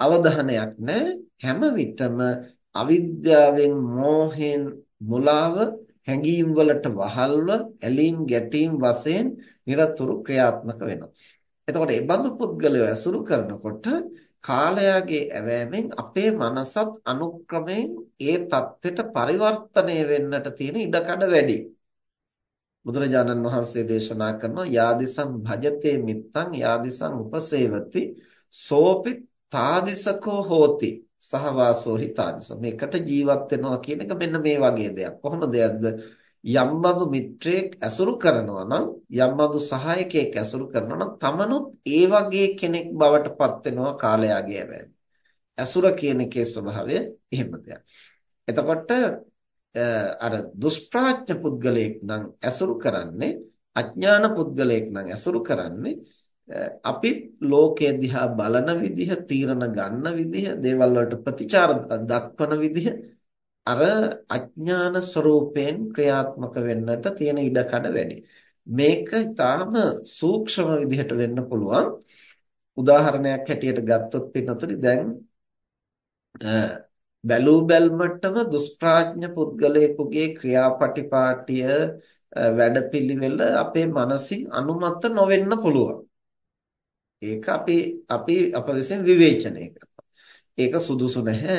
අවධානයක් නැහැ හැම විටම අවිද්‍යාවෙන් මෝහෙන් මුලාව හැඟීම් වලට වහල්ව ඇලීම් ගැටීම් වශයෙන් নিরතුරු ක්‍රියාත්මක වෙනවා. එතකොට ඒ බඳු පුද්ගලය ඇසුරු කරනකොට කාලයාගේ ඇවෑමෙන් අපේ මනසත් අනුක්‍රමයෙන් ඒ தත්ත්වයට පරිවර්තනය වෙන්නට තියෙන ඉඩකඩ වැඩි. බුදුරජාණන් වහන්සේ දේශනා කරනවා යාදිසං භජතේ මිත්තං යාදිසං උපසේවති සෝපි තාදිසකෝ හෝති සහවාසෝ හිතාදිසෝ. මේකට ජීවත් වෙනවා කියන එක මෙන්න මේ වගේ දෙයක්. කොහොමද යද්ද යම්බඳු මිත්‍රයෙක් ඇසුරු කරනවා නම් යම්බඳු සහායකයෙක් ඇසුරු කරනවා නම් තමනුත් ඒ වගේ කෙනෙක් බවට පත් වෙනවා කාලයාගේ ඇසුර කියන එකේ ස්වභාවය එහෙම දෙයක්. එතකොට අර දුෂ්ප්‍රඥ පුද්ගලයෙක් නම් ඇසුරු කරන්නේ අඥාන පුද්ගලයෙක් නම් ඇසුරු කරන්නේ අපි ලෝකයේ දිහා බලන විදිහ, තීරණ ගන්න විදිහ, දේවල් වලට ප්‍රතිචාර දක්වන විදිහ අර අඥාන ස්වરૂපයෙන් ක්‍රියාත්මක වෙන්නට තියෙන ඉඩකඩ වැඩි. මේක ඊටාම සූක්ෂම විදිහට වෙන්න පුළුවන්. උදාහරණයක් හැටියට ගත්තොත් පින්නතුනි දැන් බැලූ බැල්මටම දුෂ්ප්‍රඥ පුද්ගලයෙකුගේ ක්‍රියාපටිපාටිය වැඩපිළිවෙල අපේ මනසින් අනුමත නොවෙන්න පුළුවන්. ඒක අපි අපි අප විසින් විවේචනය කරනවා. ඒක සුදුසු නැහැ.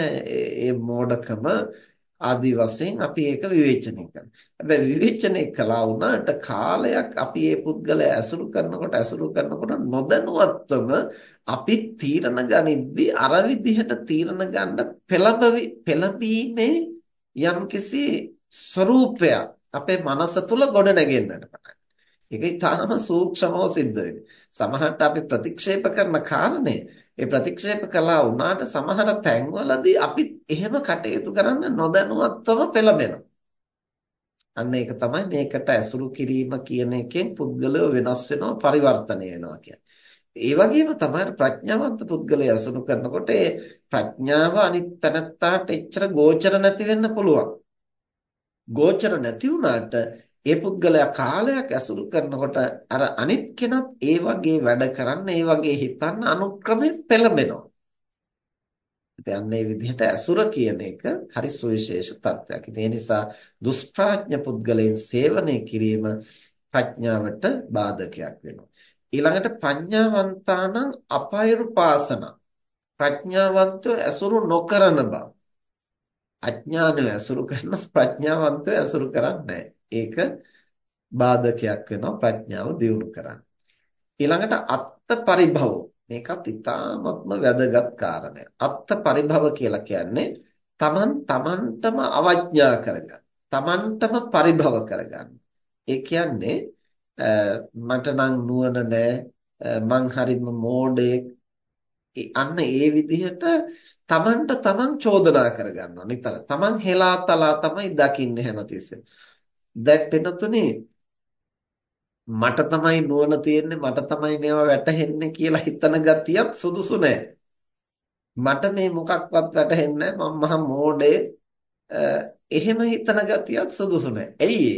ඒ මෝඩකම ආදි වශයෙන් අපි ඒක විවේචනය කරනවා. හැබැයි විවේචනය කළා වුණාට කාලයක් අපි මේ පුද්ගලයා ඇසුරු කරනකොට ඇසුරු කරනකොට නොදැනුවත්වම අපි තීරණ ගනිද්දී අර විදිහට තීරණ ගන්න පෙළඹවි පෙළඹීමේ යම්කිසි ස්වરૂපයක් අපේ මනස තුල ගොඩ නැගෙන්නට පටන් ඒක ඊටාම සූක්ෂමව සිද්ධ වෙන්නේ. සමහරට අපි ප්‍රතික්ෂේප කරන කාරණේ ඒ ප්‍රතික්ෂේප කළා වුණාට සමහර තැන්වලදී අපි එහෙම කටයුතු කරන්න නොදැනුවත්වම පෙළඹෙනවා. අන්න ඒක තමයි මේකට ඇසුරු කිරීම කියන එකෙන් පුද්ගලය වෙනස් වෙනවා පරිවර්තනය වෙනවා කියන්නේ. ඒ වගේම තමයි ප්‍රඥාවන්ත පුද්ගලයා අසුරු කරනකොට ඒ ප්‍රඥාව අනිත් තැනත්තාට එච්චර ගෝචර නැති වෙන්න පුළුවන්. ගෝචර නැති වුණාට ඒ පුද්ගලයා කාලයක් ඇසුරු කරනකොට අර අනිත් කෙනත් ඒ වගේ වැඩ කරන්න ඒ වගේ හිතන්න අනුක්‍රමයෙන් පෙළඹෙනවා. ඉතින් මේ විදිහට ඇසුර කියන එක හරි සුවිශේෂ තත්ත්වයක්. ඒ නිසා දුෂ්ප්‍රඥ පුද්ගලයන් සේවනය කිරීම ප්‍රඥාවට බාධකයක් වෙනවා. ඊළඟට පඤ්ඤාවන්තානං අපෛරුපාසන ප්‍රඥාවන්තව ඇසුරු නොකරන බව. අඥානව ඇසුරු කරන ප්‍රඥාවන්තව ඇසුරු කරන්නේ ඒක බාධකයක් වෙනවා ප්‍රඥාව දියුණු කරන්න. ඊළඟට අත්ත පරිභව මේකත් ඉතාමත්ම වැදගත් කාරණයක්. අත්ත පරිභව කියලා කියන්නේ තමන් තමන්ටම අවඥා කරගන්න. තමන්ටම පරිභව කරගන්න. ඒ කියන්නේ මට නම් නුවණ නැහැ මං හරිම මෝඩයෙක් අන්න ඒ විදිහට තමන්ට තමන් චෝදනා කරගන්නවා නිතර තමන් හෙලා තලා තමයි දකින්නේ හැමතිස්සෙම දැන් පෙනතුනේ මට තමයි නුවණ තියෙන්නේ මට තමයි මේවා වැටහෙන්නේ කියලා හිතන ගතියත් සුදුසු නෑ. මට මේ මොකක්වත් වැටහෙන්නේ මම මහා මෝඩේ එහෙම හිතන ගතියත් සුදුසු නෑ. ඇයි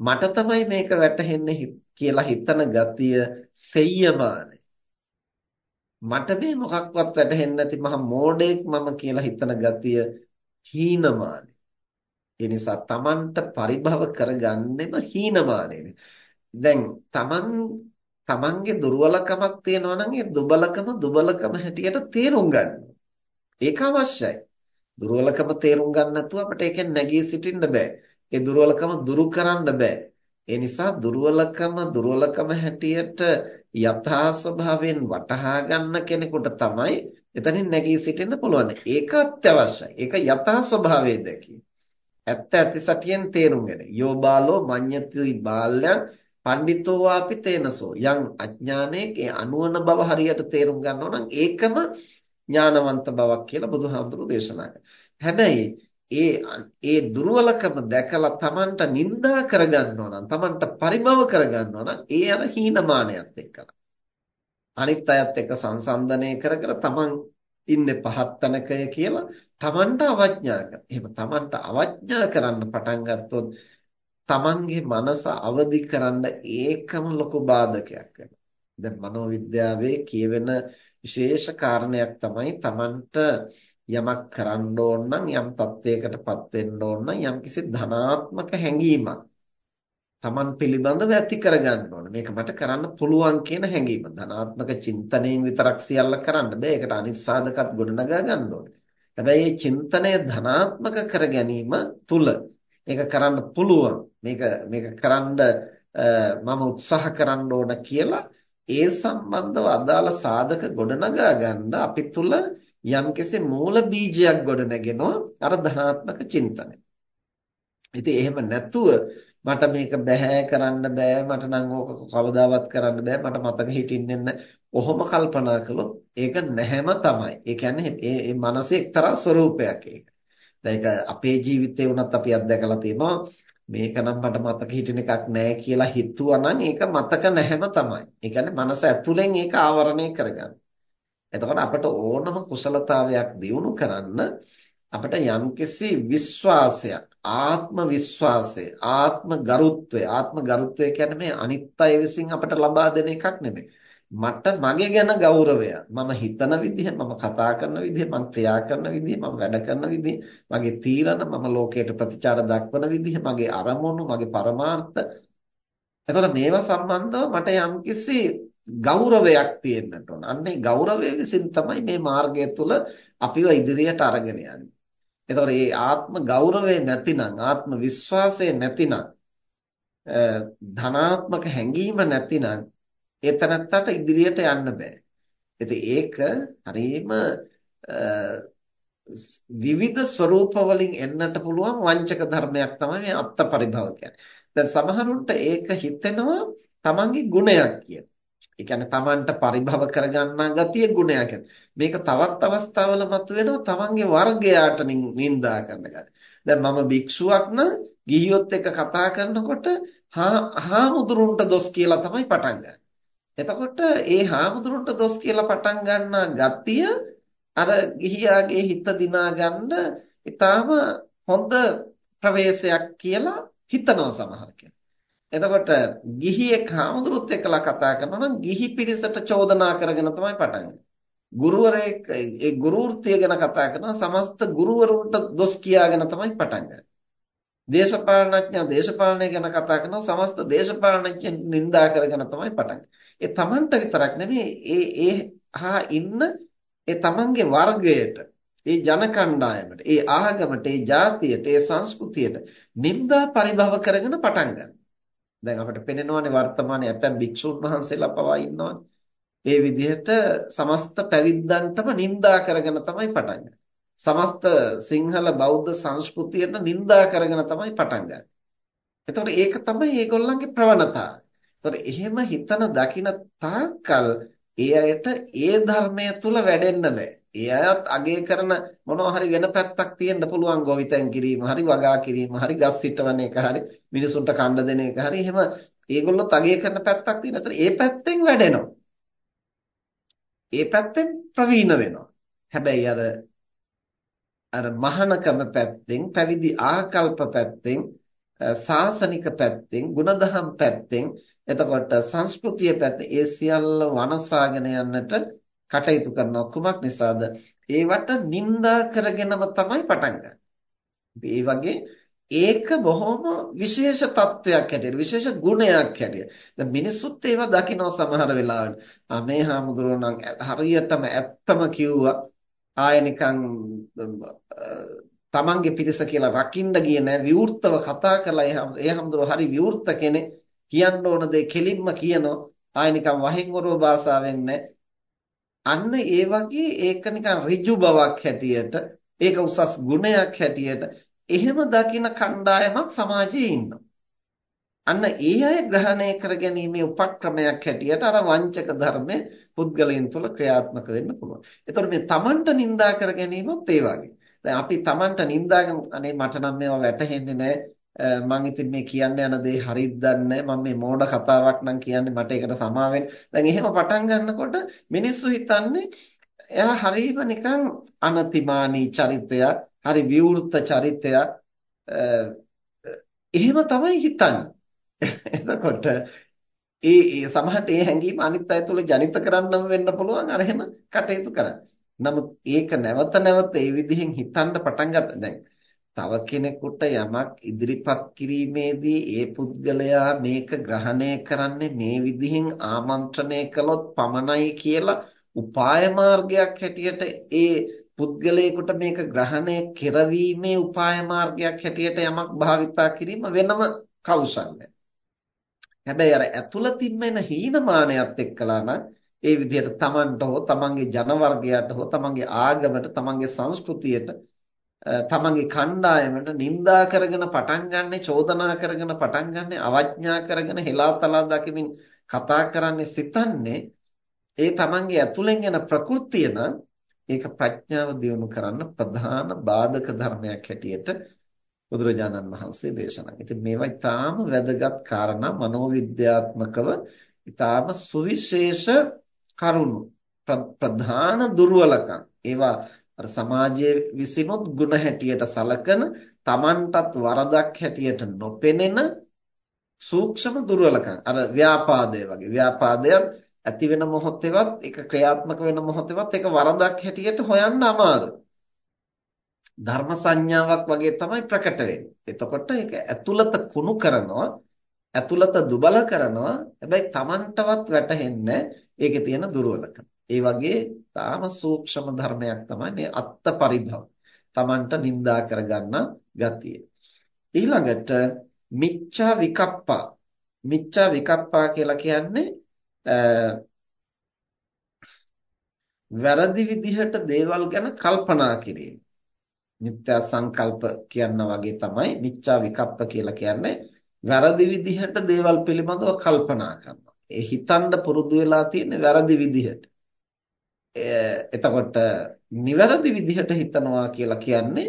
මට තමයි මේක වැටහෙන්නේ කියලා හිතන ගතිය සෙය්‍යමානයි. මට මේ මොකක්වත් වැටහෙන්නේ නැති මහා මෝඩෙක් මම කියලා හිතන ගතිය හීනමානයි. ඒ නිසා Tamanට පරිභව කරගන්නෙම හීනමානෙනේ. දැන් Taman Tamanගේ දුර්වලකමක් තියෙනවා නම් ඒ දුබලකම දුබලකම හැටියට තේරුම් ගන්න. ඒක අවශ්‍යයි. දුර්වලකම තේරුම් ගන්න නැතුව අපිට ඒකෙන් නැගී සිටින්න බෑ. ඒ දුර්වලකම දුරු කරන්න බෑ. ඒ නිසා දුර්වලකම දුර්වලකම හැටියට යථා ස්වභාවයෙන් වටහා ගන්න කෙනෙකුට තමයි එතනින් නැගී සිටින්න පුළුවන්. ඒක අත්‍යවශ්‍යයි. ඒක යථා ස්වභාවයේ දැකීම. ඇත්ත ඇති සතියෙන් තේරුම් ගන්න. යෝබාලෝ මඤ්ඤති බාල්‍යං පඬිතෝ වාපි තේනසෝ. යම් අඥානයේ ඒ අනුවන බව හරියට තේරුම් ගන්නවා නම් ඒකම ඥානවන්ත බවක් කියලා බුදුහාමුදුරු දේශනා හැබැයි ඒ ඒ දුර්වලකම දැකලා Tamanට නිඳා කරගන්නවා නම් Tamanට පරිභව කරගන්නවා නම් ඒ අර හීනමානයත් එක්කලා. අනිත් අයත් එක්ක සංසන්දනය කර කර Taman ඉන්නේ පහත් තැනකය කියලා Tamanට අවඥා කර. එහෙම Tamanට අවඥා කරන්න පටන් ගත්තොත් Tamanගේ මනස අවදි කරන්න ඒකම ලොකු බාධකයක් වෙනවා. දැන් මනෝවිද්‍යාවේ කියවෙන විශේෂ කාරණයක් තමයි Tamanට යමක් කරන්න ඕන නම් යම් තත්වයකටපත් වෙන්න ඕන නම් යම්කිසි ධනාත්මක හැඟීමක් Taman පිළිබඳව ඇති කරගන්න ඕන. මේක මට කරන්න පුළුවන් කියන හැඟීම. ධනාත්මක චින්තනයෙන් විතරක් සියල්ල කරන්න බෑ. ඒකට අනිත් සාධකත් ගොඩනගා ගන්න ඕනේ. හැබැයි මේ චින්තනය ධනාත්මක කර ගැනීම තුල මේක කරන්න පුළුවන්. මේක මේක කරන්න මම උත්සාහ කරන්න ඕන කියලා ඒ සම්බන්ධව අදාළ සාධක ගොඩනගා ගන්න අපි තුල යම්කිසි මූල බීජයක් ගොඩ නැගෙනවා අර ධනාත්මක චින්තනය. ඉතින් එහෙම නැතුව මට මේක බෑ කරන්න බෑ මට නම් ඕක කවදාවත් කරන්න බෑ මට මතක හිටින්නේ නැහැ. කොහොම කල්පනා කළොත් ඒක නැහැම තමයි. ඒ කියන්නේ ඒ ඒ මනසේ එක්තරා ස්වરૂපයක් ඒක. දැන් ඒක අපේ ජීවිතේ වුණත් අපි අත්දැකලා තියෙනවා මේක නම් මට මතක හිටින එකක් නෑ කියලා හිතුවා නම් ඒක මතක නැහැම තමයි. ඒ කියන්නේ මනස ඇතුලෙන් ඒක ආවරණය කරගන්න. එතකොට අපිට ඕනම කුසලතාවයක් දියුණු කරන්න අපිට යම්කිසි විශ්වාසයක් ආත්ම විශ්වාසය ආත්ම ගරුත්වය ආත්ම ගරුත්වය කියන්නේ මේ අනිත් අය විසින් අපිට ලබා දෙන එකක් නෙමෙයි මට මගේ ගැන ගෞරවය මම හිතන විදිහ මම කතා කරන විදිහ මම ක්‍රියා කරන විදිහ මම වැඩ කරන විදිහ මගේ තීරණ මම ලෝකයට ප්‍රතිචාර දක්වන විදිහ මගේ අරමුණු මගේ පරමාර්ථ එතකොට මේවා සම්බන්ධව මට යම්කිසි ගෞරවයක් තියෙන්නට ඕන. අන්න ඒ ගෞරවය විසින් තමයි මේ මාර්ගය තුල අපිව ඉදිරියට අරගෙන යන්නේ. එතකොට මේ ආත්ම ගෞරවය නැතිනම් ආත්ම විශ්වාසය නැතිනම් ධනාත්මක හැඟීම නැතිනම් එතනත්තට ඉදිරියට යන්න බෑ. ඉතින් ඒක හරීම විවිධ ස්වરૂප වලින් එන්නට පුළුවන් වංචක ධර්මයක් තමයි මේ අත්ත පරිභව කියන්නේ. දැන් සමහරුන්ට ඒක හිතෙනවා තමන්ගේ ගුණයක් කියලා. ඒ කියන්නේ තමන්ට පරිභව කරගන්නා ගතිය ගුණයක්. මේක තවත් අවස්ථාවල මතුවෙනවා තමන්ගේ වර්ගයාට නිඳා කරන ගතිය. දැන් මම භික්ෂුවක් නම් ගිහියොත් එක්ක කතා කරනකොට හාමුදුරුන්ට දොස් කියලා තමයි පටන් ගන්නේ. එතකොට ඒ හාමුදුරුන්ට දොස් කියලා පටන් ගන්නා ගතිය අර ගිහියාගේ හිත දිනා ගන්න ඊටාම හොඳ ප්‍රවේශයක් කියලා හිතනවා සමහර කෙනෙක්. එතකොට ගිහියෙක් හාමුදුරුත් එක්කලා කතා කරනවා නම් ගිහි පිරිසට චෝදනා කරගෙන තමයි පටන් ගුරුවරයෙක් ඒ ගුරුවෘත්තිය ගැන කතා කරනවා සමස්ත ගුරුවරුන්ට දොස් කියාගෙන තමයි පටන් ගන්නේ. දේශපාලනඥයා දේශපාලනය ගැන කතා කරනවා සමස්ත දේශපාලනඥයන් නිඳා කරගෙන තමයි පටන් ඒ තමන්ට විතරක් නෙමෙයි ඒ ඒ හා ඉන්න ඒ තමන්ගේ වර්ගයට ඒ ජන කණ්ඩායමට ඒ ආගමට ඒ ජාතියට ඒ සංස්කෘතියට නිନ୍ଦා පරිභව කරගෙන පටන් ගන්නවා. දැන් අපිට පෙනෙනවානේ වර්තමානයේ ඇතැම් භික්ෂුන් වහන්සේලා පවා ඉන්නවානේ. ඒ විදිහට සමස්ත පැවිද්දන්ටම නිඳා කරගෙන තමයි පටන් ගන්නේ. සමස්ත සිංහල බෞද්ධ සංස්කෘතියට නිඳා කරගෙන තමයි පටන් ගන්නේ. එතකොට ඒක තමයි ඒගොල්ලන්ගේ ප්‍රවණතාවය. එතකොට එහෙම හිතන දකින තාක්කල් ඒ අයට ඒ ධර්මය තුල වැඩෙන්න බෑ. ඒ අයත් අගය කරන මොනවා හරි වෙන පැත්තක් තියෙන්න පුළුවන් ගොවිතැන් කිරීම හරි වගා කිරීම හරි ගස් සිටවන එක හරි මිනිසුන්ට කණ්ඩ දෙන එක හරි එහෙම ඒගොල්ලොත් අගය කරන පැත්තක් තියෙන. ඒතර ඒ පැත්තෙන් වැඩෙනවා. ඒ පැත්තෙන් ප්‍රවීණ වෙනවා. හැබැයි අර අර මහානකම පැත්තෙන් පැවිදි ආකල්ප පැත්තෙන් සාසනික පැත්තෙන් ಗುಣධම් පැත්තෙන් එතකොට සංස්කෘතිය පැත්තේ ඒ සියල්ල වනසාගෙන යන්නට කටයුතු කරනවා කුමක් නිසාද? ඒවට නිඳා කරගෙනම තමයි පටන් ගන්න. ඒ වගේ ඒක බොහොම විශේෂ තත්වයක් හැටියට විශේෂ ගුණයක් හැටියට. දැන් මිනිස්සුත් ඒවා දකිනවා සමහර වෙලාවට. ආ මේ හාමුදුරුවෝ නම් හරියටම ඇත්තම කිව්වා. ආය නිකන් තමන්ගේ පිරිස කියලා රකින්න ගියේ නෑ විවෘතව කතා කළා ඒ හාමුදුරුවෝ හරි විවෘත කෙනෙක් කියන්න ඕන දේ කෙලින්ම කියනවා. ආය නිකන් වහින් වරව භාෂාවෙන් නෑ අන්න ඒ වගේ ඒක නිකන් ඍජු බවක් හැටියට ඒක උසස් ගුණයක් හැටියට එහෙම දකින කණ්ඩායමක් සමාජයේ ඉන්නවා. අන්න ඒ අය ග්‍රහණය කරගැනීමේ උපක්‍රමයක් හැටියට අර වංචක ධර්මයේ පුද්ගලයන් තුළ ක්‍රියාත්මක වෙන්න පුළුවන්. ඒතකොට මේ Tamanට නිඳා කර ගැනීමත් ඒ වගේ. දැන් අපි Tamanට නිඳා අනේ මට නම් මේවා වැටහෙන්නේ නැහැ. මම ඉතින් මේ කියන්න යන දේ හරිද දන්නේ මම මේ මෝඩ කතාවක් නම් කියන්නේ මට ඒකට සමා වෙන්න. දැන් එහෙම පටන් ගන්නකොට මිනිස්සු හිතන්නේ එයා හරීම නිකන් අනතිමානී චරිතයක්, හරි විවෘත චරිතයක්. එහෙම තමයි හිතන්නේ. එතකොට ඒ ඒ සමහරට ඒ හැඟීම අනිත් අය තුළ ජනිත කරන්නම වෙන්න පුළුවන් අර එහෙම කටයුතු කරන්න. නමුත් ඒක නැවත නැවත ඒ විදිහෙන් හිතන්න පටන් ගත්තා. දැන් තව කෙනෙකුට යමක් ඉදිරිපත් කිරීමේදී ඒ පුද්ගලයා මේක ග්‍රහණය කරන්නේ මේ විදිහින් ආමන්ත්‍රණය කළොත් පමණයි කියලා උපාය මාර්ගයක් හැටියට ඒ පුද්ගලයෙකුට මේක ග්‍රහණය කරවීමේ උපාය මාර්ගයක් හැටියට යමක් භාවිතා කිරීම වෙනම කෞශල්‍යයක්. හැබැයි අර ඇතුළතින්ම එන හීනමානයත් එක්කලා නම් ඒ විදිහට Tamanට හෝ Tamanගේ ජන වර්ගයට හෝ Tamanගේ ආගමට Tamanගේ සංස්කෘතියට තමන්ගේ කණ්ඩායමට නිඳා කරගෙන පටන් ගන්නෙ චෝදනා කරගෙන පටන් ගන්නෙ අවඥා කරගෙන හෙලාතලා දකිමින් කතා කරන්නේ සිතන්නේ ඒ තමන්ගේ ඇතුලෙන් එන ප්‍රകൃතිය නම් ඒක ප්‍රඥාව දියුණු කරන්න ප්‍රධාන බාධක ධර්මයක් හැටියට බුදුරජාණන් වහන්සේ දේශනා. ඉතින් මේවා ඊටාම වැදගත් කාරණා මනෝවිද්‍යාත්මකව ඊටාම සුවිශේෂ කරුණු ප්‍රධාන දුර්වලකම්. ඒවා අර සමාජයේ විසිනුත් ಗುಣ හැටියට සලකන Tamanටත් වරදක් හැටියට නොපෙනෙන සූක්ෂම දුර්වලකම්. අර ව්‍යාපාදය වගේ. ව්‍යාපාදයක් ඇති වෙන මොහොතේවත් ඒක ක්‍රියාත්මක වෙන මොහොතේවත් ඒක වරදක් හැටියට හොයන්න අමාරුයි. ධර්ම සංඥාවක් වගේ තමයි ප්‍රකට වෙන්නේ. එතකොට ඒක ඇතුළත කුණු කරනවා, ඇතුළත දුබල කරනවා. හැබැයි Tamanටවත් වැටහෙන්නේ ඒකේ තියෙන දුර්වලකම්. ඒ වගේ තාම සූක්ෂම ධර්මයක් තමයි මේ අත්ත පරිභව. Tamanට නිඳා කරගන්න ගතිය. ඊළඟට මිච්ඡා විකප්පා. මිච්ඡා විකප්පා කියලා කියන්නේ වැරදි විදිහට දේවල් ගැන කල්පනා කිරීම. මිත්‍යා සංකල්ප කියන වගේ තමයි මිච්ඡා විකප්ප කියලා කියන්නේ වැරදි විදිහට දේවල් පිළිබඳව කල්පනා කරනවා. ඒ හිතන්න පුරුදු වෙලා තියෙන වැරදි විදිහට. එතකොට නිවැරදි විදිහට හිතනවා කියලා කියන්නේ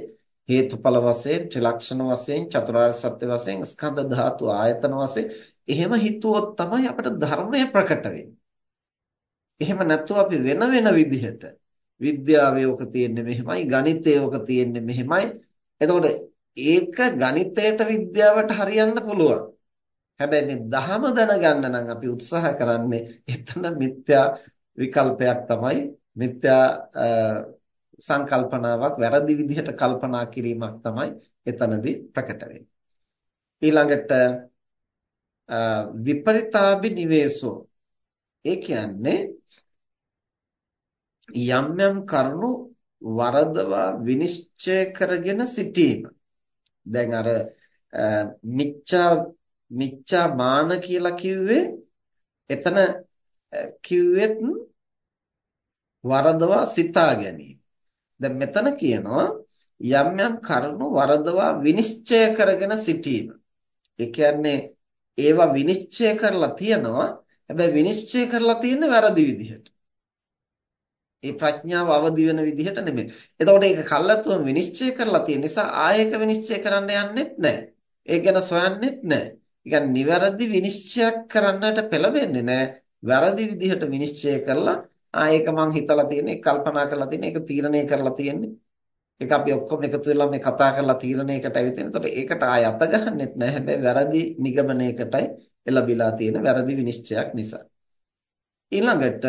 හේතුඵල වශයෙන්, ත්‍රිලක්ෂණ වශයෙන්, චතුරාර්ය සත්‍ය වශයෙන්, ස්කන්ධ ධාතු ආයතන වශයෙන් එහෙම හිතුවොත් තමයි අපිට ධර්මය ප්‍රකට වෙන්නේ. එහෙම නැත්නම් අපි වෙන වෙන විදිහට විද්‍යාවේ ඔක තියෙන්නේ මෙහෙමයි ගණිතයේ ඔක තියෙන්නේ මෙහෙමයි එතකොට ඒක ගණිතයට විද්‍යාවට හරියන්න පුළුවන් හැබැයි මේ දහම දැනගන්න නම් අපි උත්සාහ කරන්නේ එතන මිත්‍යා විකල්පයක් තමයි මිත්‍යා සංකල්පනාවක් වැරදි විදිහට කල්පනා කිරීමක් තමයි එතනදී ප්‍රකට වෙන්නේ ඊළඟට විපරිතාභි නිවේසෝ ඒ කියන්නේ යම් යම් කරුණු වරදවා විනිශ්චය කරගෙන සිටීම. දැන් අර මිච්ඡා මිච්ඡා මාන කියලා කිව්වේ එතන කිව්වෙත් වරදවා සිතා ගැනීම. දැන් මෙතන කියනවා යම් යම් කරුණු වරදවා විනිශ්චය කරගෙන සිටීම. ඒ කියන්නේ ඒවා විනිශ්චය කරලා තියනවා හැබැයි විනිශ්චය කරලා තියෙන්නේ වැරදි විදිහට. ඒ ප්‍රඥාව අවදි වෙන විදිහට නෙමෙයි. එතකොට ඒක කල්ලාතුම විනිශ්චය කරලා තියෙන නිසා ආයෙක විනිශ්චය කරන්න යන්නෙත් නැහැ. ඒක ගැන සොයන්නෙත් නැහැ. ඒ කියන්නේ නිවැරදි විනිශ්චයක් කරන්නට පෙළඹෙන්නේ නැහැ. වැරදි විදිහට විනිශ්චය කරලා ආයෙක මං හිතලා තියෙන එක කල්පනා කරලා තියෙන එක තීරණය කරලා තියෙන්නේ. ඒක අපි ඔක්කොම එකතු වෙලා මේ කතා කරලා තීරණයකට ඇවිත් එන. එතකොට ඒකට ආය අත ගන්නෙත් නැහැ. හැබැයි වැරදි නිගමනයකටයි එළඹිලා තියෙන වැරදි විනිශ්චයක් නිසා. ඊළඟට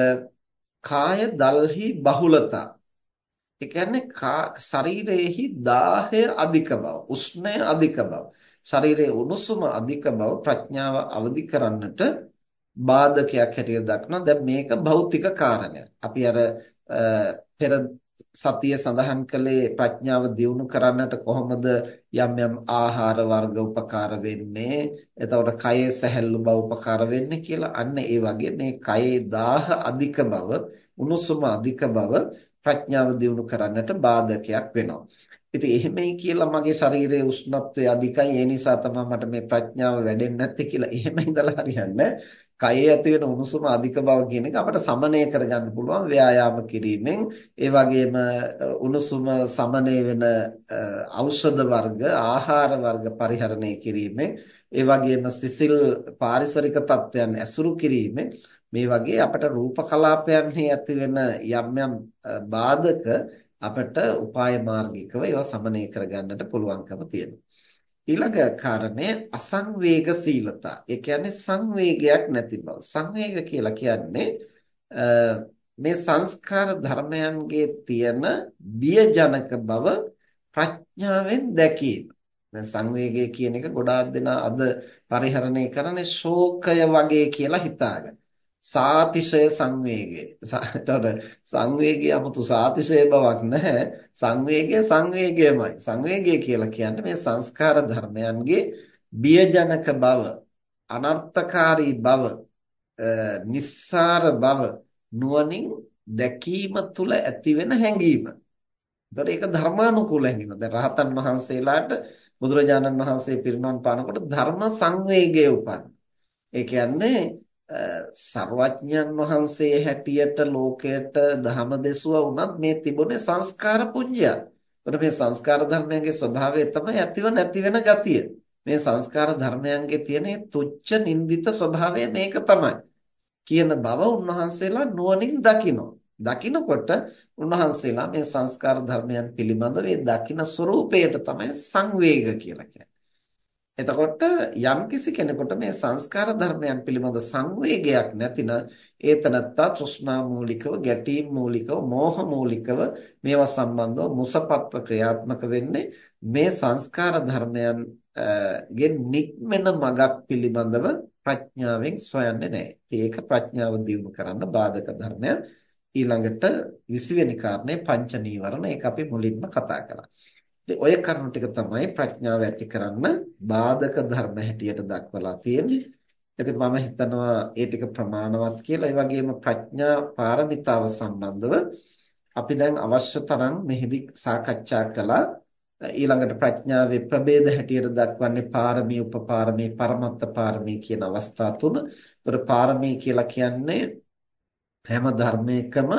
කාය දල්හි බහුලතා ඒ කියන්නේ ශරීරයේහි දාහය අධික බව උෂ්ණය අධික බව ශරීරයේ උණුසුම අධික බව ප්‍රඥාව අවදි කරන්නට බාධකයක් හැටියට දක්වනවා. දැන් මේක භෞතික කාරණයක්. අපි අර පෙර සතිය සඳහන් කළේ ප්‍රඥාව දියුණු කරන්නට කොහොමද යම් යම් ආහාර වර්ග උපකාර වෙන්නේ? එතකොට කයේ සැහැල්ලු බව උපකාර වෙන්නේ කියලා. අන්න ඒ වගේ මේ කයේ දාහ අධික බව උණුසුම අධික බව ප්‍රඥාව දියුණු කරන්නට බාධකයක් වෙනවා. ඉතින් එහෙමයි කියලා මගේ ශරීරයේ උෂ්ණත්වය අධිකයි. ඒ නිසා තමයි මට මේ ප්‍රඥාව වැඩෙන්නේ නැත්තේ කියලා එහෙම ඉඳලා හරියන්නේ කයේ ඇති වෙන උණුසුම අධික බව කියන එක අපිට සමනය කරගන්න පුළුවන් ව්‍යායාම කිරීමෙන්. ඒ වගේම උණුසුම සමනය වෙන ඖෂධ වර්ග ආහාර වර්ග පරිහරණය කිරීමෙන් ඒ වගේම සිසිල් පාරිසරික තත්ත්වයන් ඇසුරු කිරීමෙන් මේ වගේ අපට රූප කලාපයන්හි ඇති වෙන යම් යම් බාධක අපට උපාය මාර්ගිකව ඒවා සමනය කරගන්නට පුළුවන්කම තියෙනවා. ඊළඟ කාරණය අසංවේගශීලතා. ඒ කියන්නේ සංවේගයක් නැති බව. සංවේග කියලා කියන්නේ මේ සංස්කාර ධර්මයන්ගේ තියෙන බියජනක බව ප්‍රඥාවෙන් දැකීම. දැන් සංවේගය කියන එක ගොඩාක් දෙනා අද පරිහරණය කරන්නේ ශෝකය වගේ කියලා හිතාගන්න. සාතිශය සංවේගය. එතකොට සංවේගය 아무තු සාතිශය බවක් නැහැ. සංවේගය සංවේගයමයි. සංවේගය කියලා කියන්නේ මේ සංස්කාර ධර්මයන්ගේ බියජනක බව, අනර්ථකාරී බව, නිස්සාර බව නුවණින් දැකීම තුළ ඇතිවෙන හැඟීම. එතකොට ඒක ධර්මානුකූල හැඟීම. දැන් රහතන් වහන්සේලාට බුදුරජාණන් වහන්සේ පිරිනමන පානකොට ධර්ම සංවේගය උපන්. ඒ කියන්නේ සර්වඥන් වහන්සේ හැටියට ලෝකයට ධම දෙසුවා වුණත් මේ තිබුණේ සංස්කාර පුඤ්ජයක්. එතකොට මේ සංස්කාර ධර්මයන්ගේ ස්වභාවය තමයි ඇතිව නැති වෙන ගතිය. මේ සංස්කාර ධර්මයන්ගේ තියෙන තුච්ච නින්දිත ස්වභාවය මේක තමයි. කියන බව උන්වහන්සේලා නුවණින් දකිනවා. දකිනකොට උන්වහන්සේලා මේ සංස්කාර ධර්මයන් පිළිබඳව ඒ දකින ස්වરૂපයට තමයි සංවේග කියලා කියන්නේ. එතකොට යම්කිසි කෙනෙකුට මේ සංස්කාර ධර්මයන් පිළිබඳ සංවේගයක් නැතිනම් ඒතනත්තා තෘෂ්ණා මූලිකව, ගැටීම් මූලිකව, මෝහ මූලිකව මේවා සම්බන්ධව මුසපත්ව ක්‍රියාත්මක වෙන්නේ මේ සංස්කාර ධර්මයන් ගෙන් නික්මෙන මගක් පිළිබඳව ප්‍රඥාවෙන් සොයන්නේ නැහැ. ඒක ප්‍රඥාව දියුණු කරන්න බාධක ධර්මයක්. ඊළඟට 20 වෙනි කාරණේ පංච නීවරණ ඒක අපි මුලින්ම කතා කළා. ඉතින් ඔය කරුණු ටික තමයි ප්‍රඥාව ඇති කරන්න බාධක ධර්ම හැටියට දක්වලා තියෙන්නේ. ඉතින් මම හිතනවා ඒ ටික ප්‍රමාණවත් කියලා. ඒ වගේම ප්‍රඥා පාරමිතාව සම්බන්ධව අපි දැන් අවශ්‍ය තරම් මෙහිදී සාකච්ඡා කළා. ඊළඟට ප්‍රඥාවේ ප්‍රභේද හැටියට දක්වන්නේ පාරමී, උපපාරමී, පරමත්ත පාරමී කියන අවස්ථා තුන. ඒතර පාරමී කියලා කියන්නේ හැම ධර්මයකම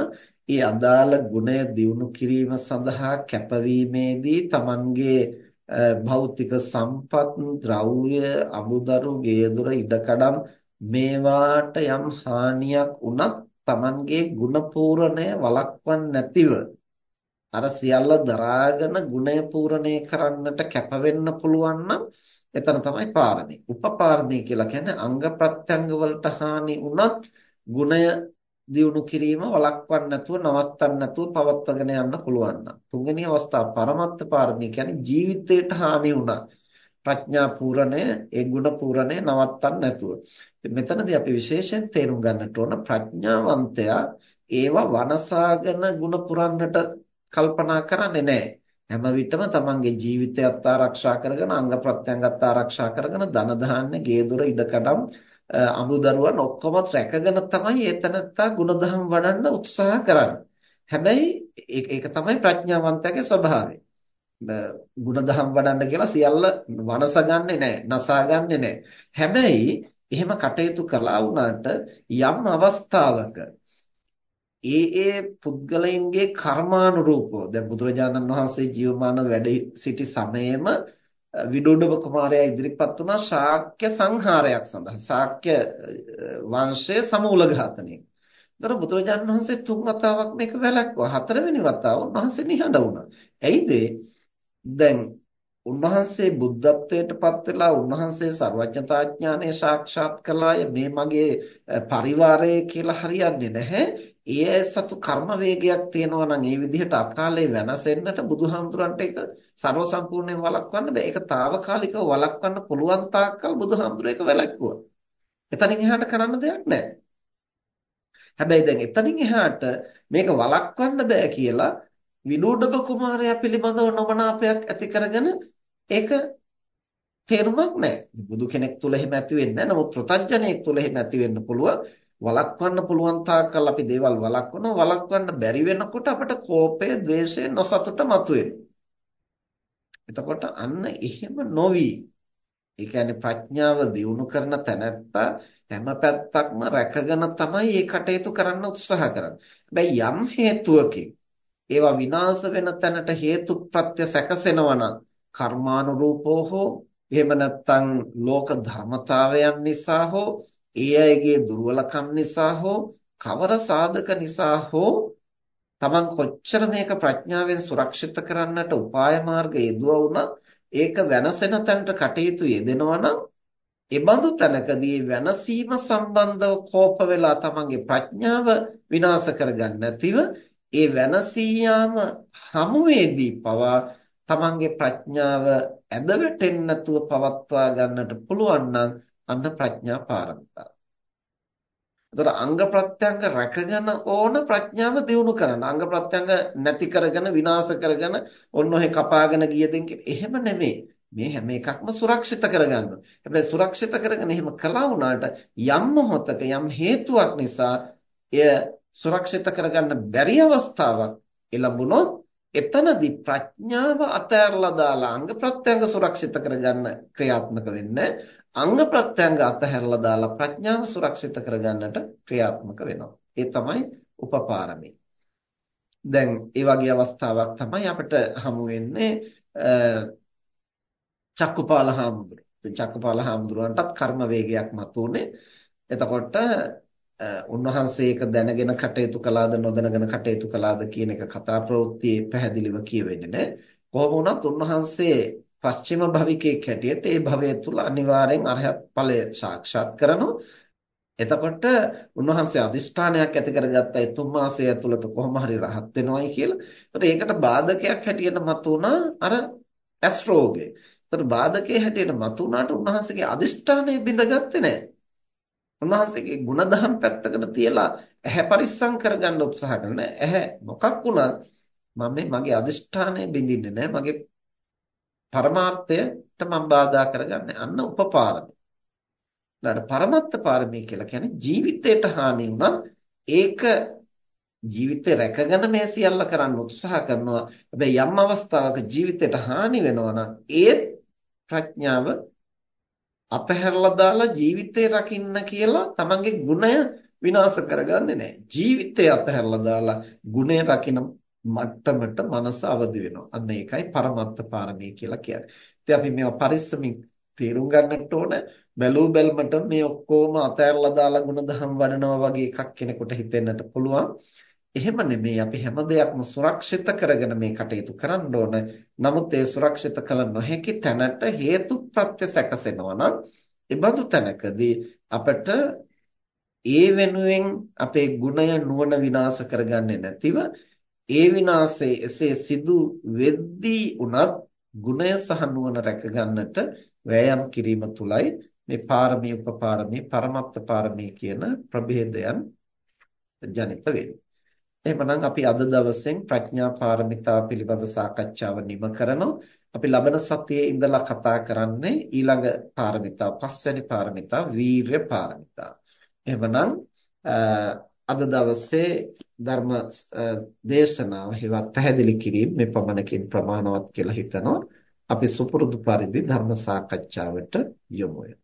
ඒ අදාළ ගුණය දියුණු කිරීම සඳහා කැපවීමේදී Tamanගේ භෞතික සම්පත් ද්‍රව්‍ය අමුදරු ගේදොර ඉඩකඩම් මේවාට යම් හානියක් වුණත් Tamanගේ ගුණ පූර්ණය වළක්වන්නේ නැතිව අර සියල්ල දරාගෙන ගුණය පූර්ණේ කරන්නට කැප වෙන්න පුළුවන් නම් එතන තමයි පාරමී. උපපාරමී කියලා කියන්නේ අංග ප්‍රත්‍යංග වලට හානි වුණත් ගුණය දියුණු කිරීම වළක්වන්න නැතුව නවත්තන්න නැතුව පවත්වාගෙන යන්න පුළුවන් නම්. තුන්වෙනි අවස්ථාව පරමත්ත පාරමී කියන්නේ ජීවිතයට හානි වුණා. ප්‍රඥා පූර්ණය ඒ ගුණ පූර්ණය නවත්තන්න නැතුව. මෙතනදී අපි විශේෂයෙන් තේරුම් ගන්නට ඕන ප්‍රඥාවන්තයා ඒවා වනසාගෙන ගුණ පුරන්නට කල්පනා කරන්නේ නැහැ. හැම විටම තමන්ගේ ජීවිතයත් ආරක්ෂා කරගෙන අංග ප්‍රත්‍යංගත් ආරක්ෂා කරගෙන ධන දාන්න ගේ දොර ඉඩකඩම් අඹු දරුවන් ඔක්කොමත් රැකගෙන තමයි ඒතනත්තා ගුණධම් වඩන්න උත්සාහ කරන්නේ. හැබැයි ඒක තමයි ප්‍රඥාවන්තයාගේ ස්වභාවය. ගුණධම් වඩන්න කියලා සියල්ල වනසගන්නේ නැහැ, නසාගන්නේ නැහැ. හැබැයි එහෙම කටයුතු කළා වුණාට යම් අවස්ථාවක ඒ ඒ පුද්ගලයන්ගේ කර්මානුරූපව දැන් බුදුරජාණන් වහන්සේ ජීවමාන වැඩ සිටි සමයේම විඩෝඩව කුමාරයා ඉදිරිපත් වුණා ශාක්‍ය සංහාරයක් සඳහා ශාක්‍ය වංශය සමූල ඝාතනය. දර බුදුරජාණන් වහන්සේ තුන් වතාවක් මේක වැළැක්වුවා. හතරවෙනි වතාව උන්වහන්සේ නිහඬ වුණා. ඇයිද? දැන් උන්වහන්සේ බුද්ධත්වයට පත් වෙලා උන්වහන්සේ ਸਰවඥතා ඥානය සාක්ෂාත් කළාය මේ මගේ පරිවාරය කියලා හරියන්නේ නැහැ. ඒ සතු කර්ම වේගයක් තියෙනවා නම් ඒ විදිහට අකාලේ වෙනසෙන්නට බුදුහාමුදුරන්ට ඒක ਸਰව සම්පූර්ණයෙන් වළක්වන්න බෑ. ඒක తాවකාලිකව වළක්වන්න පුළුවන් තාක්කල් බුදුහාමුදුර ඒක වැළැක්වුවා. එතනින් එහාට කරන්න දෙයක් නෑ. හැබැයි දැන් එතනින් එහාට මේක වළක්වන්න බෑ කියලා විනෝඩබ කුමාරයා පිළිබඳව නොමනාපයක් ඇති කරගෙන ඒක තේරුමක් නැහැ. බුදු කෙනෙක් තුල එහෙම ඇති වෙන්නේ නැහැ. නමුත් ප්‍රත්‍යඥයෙක් තුල එහෙම ඇති වෙන්න පුළුවන්. වළක්වන්න පුළුවන් තාක්කල් අපි දේවල් වළක්වනවා වළක්වන්න බැරි වෙනකොට අපට කෝපය, ద్వේෂය, නොසතුට මතුවෙනවා. එතකොට අන්න එහෙම නොවි. ඒ කියන්නේ ප්‍රඥාව දියුණු කරන තැනැත්තා හැම පැත්තක්ම රැකගෙන තමයි මේ කටයුතු කරන්න උත්සාහ කරන්නේ. හැබැයි යම් හේතුවකින් ඒවා විනාශ වෙන තැනට හේතු ප්‍රත්‍ය සැකසෙනවා නම් කර්මානුරූපෝ හෝ එහෙම නැත්නම් ලෝක ධර්මතාවයන් නිසා හෝ ඒ අයගේ දුර්වලකම් නිසා හෝ කවර සාධක නිසා හෝ Taman කොච්චර මේක ප්‍රඥාවෙන් සුරක්ෂිත කරන්නට උපාය මාර්ග යෙදුවා වුණත් ඒක වෙනසෙන තැනට කටයුතු යෙදෙනවා නම් එබඳු තැනකදී වෙනසීම සම්බන්ධව කෝප වෙලා Tamanගේ ප්‍රඥාව විනාශ කරගන්න නැතිව ඒ වෙනසී යාම හමුවේදී පවා Tamanගේ ප්‍රඥාව ඇද වැටෙන්නේ නැතුව පවත්වා ගන්නට පුළුවන් නම් අන්න ප්‍රඥා පාරමිතාව. එතකොට අංග ප්‍රත්‍යංග රැකගෙන ඕන ප්‍රඥාව දියුණු කරන්න. අංග ප්‍රත්‍යංග නැති කරගෙන විනාශ කරගෙන ඔන්න ඔහෙ කපාගෙන ගිය දෙන් එහෙම නෙමෙයි. මේ හැම එකක්ම සුරක්ෂිත කරගන්න. හැබැයි සුරක්ෂිත කරගෙන එහෙම කළා වුණාට යම් මොහොතක යම් හේතුවක් නිසා එය සුරක්ෂිත කරගන්න බැරි අවස්ථාවක් එළඹුණොත් එතනදී ප්‍රඥාව අතහැරලා දාලා අංග ප්‍රත්‍යංග සුරක්ෂිත කරගන්න ක්‍රියාත්මක වෙන්න අංග ප්‍රත්‍යංග අතහැරලා දාලා ප්‍රඥාව සුරක්ෂිත කරගන්නට ක්‍රියාත්මක වෙනවා. ඒ තමයි උපපාරමී. දැන් ඒ වගේ අවස්ථාවක් තමයි අපිට හමු වෙන්නේ චක්කුපාල හාමුදුරුවෝ. චක්කුපාල හාමුදුරුවන්ටත් කර්ම වේගයක් මතුනේ. එතකොට උන්වහන්සේ ඒක දැනගෙන කටයුතු කළාද නොදැනගෙන කටයුතු කළාද කියන එක කතා ප්‍රවෘත්තියේ පැහැදිලිව කියවෙන්නේ නැහැ. කොහොම වුණත් උන්වහන්සේ පස්චිම භවිකයෙක් හැටියට ඒ භවය තුල අනිවාර්යෙන් අරහත් ඵලය සාක්ෂාත් කරනවා. එතකොට උන්වහන්සේ අදිෂ්ඨානයක් ඇති කරගත්තා ඒ තුන් මාසය ඇතුළත කොහොම හරි රහත් වෙනවයි කියලා. ඒතකොට ඒකට බාධකයක් හැටියට මතුණා අර ඇස් රෝගය. ඒතකොට බාධකයේ හැටියට මතුණාට උන්වහන්සේගේ අදිෂ්ඨානය බිඳගත්තේ නැහැ. උන්වහන්සේගේ ಗುಣධම් පැත්තකට තියලා ඇහැ පරිස්සම් කරගන්න උත්සාහ කරන ඇහැ මොකක් වුණත් මම මගේ අදිෂ්ඨානය බිඳින්නේ නැහැ. මගේ පරමාර්ථයට මම බාධා කරගන්නේ අන්න උපපාරමී. ඊළඟ පරමත්ත පාරමී කියලා කියන්නේ ජීවිතයට හානි වුණත් ඒක ජීවිතේ රැකගෙන මේ සියල්ල කරන්න උත්සාහ කරනවා. හැබැයි යම් අවස්ථාවක ජීවිතයට හානි වෙනවා නම් ඒ ප්‍රඥාව අතහැරලා දාලා ජීවිතේ රකින්න කියලා තමන්ගේ ගුණය විනාශ කරගන්නේ නැහැ. ජීවිතය අතහැරලා දාලා ගුණය රකින්න මට්ටමට මනස අවදි වෙනවා. අන්න ඒකයි පරමත්ත පාරමී කියලා කියන්නේ. ඉතින් අපි මේවා පරිස්සමින් තේරුම් ගන්නට ඕන බැලූ බැලමට මේ ඔක්කොම අතහැරලා දාලා ಗುಣධම් වඩනවා වගේ එකක් කෙනෙකුට හිතෙන්නට පුළුවන්. එහෙම නෙමෙයි අපි හැම දෙයක්ම සුරක්ෂිත කරගෙන මේ කටයුතු කරන්න ඕන. නමුත් ඒ සුරක්ෂිත කළ නොහැකි තැනට හේතු ප්‍රත්‍ය සැකසෙනවා නම් ඒබඳු තැනකදී අපට ඒ වෙනුවෙන් අපේ ගුණය නුවණ විනාශ කරගන්නේ නැතිව ඒ විනාශය එසේ සිදු වෙද්දී උනත් ගුණය සහ නුවණ රැක ගන්නට වෑයම් කිරීම තුලයි මේ පාරමී උපපාරමී පරමත්ත පාරමී කියන ප්‍රභේදයන් ජනිත වෙන්නේ. එහෙමනම් අපි අද දවසෙන් ප්‍රඥා පාරමිතාව පිළිබඳ සාකච්ඡාව නිම කරනවා. අපි ලබන සතියේ ඉඳලා කතා කරන්නේ ඊළඟ පාරමිතාව පස්වැනි පාරමිතාව වීරය පාරමිතාව. එහෙමනම් අද දවසේ ධර්ම දේශනාව හෙවත් පැහැදිලි කිරීම මේ පමණකින් ප්‍රමාණවත් කියලා හිතනවා. අපි සුපුරුදු පරිදි ධර්ම සාකච්ඡාවට යොමු වෙමු.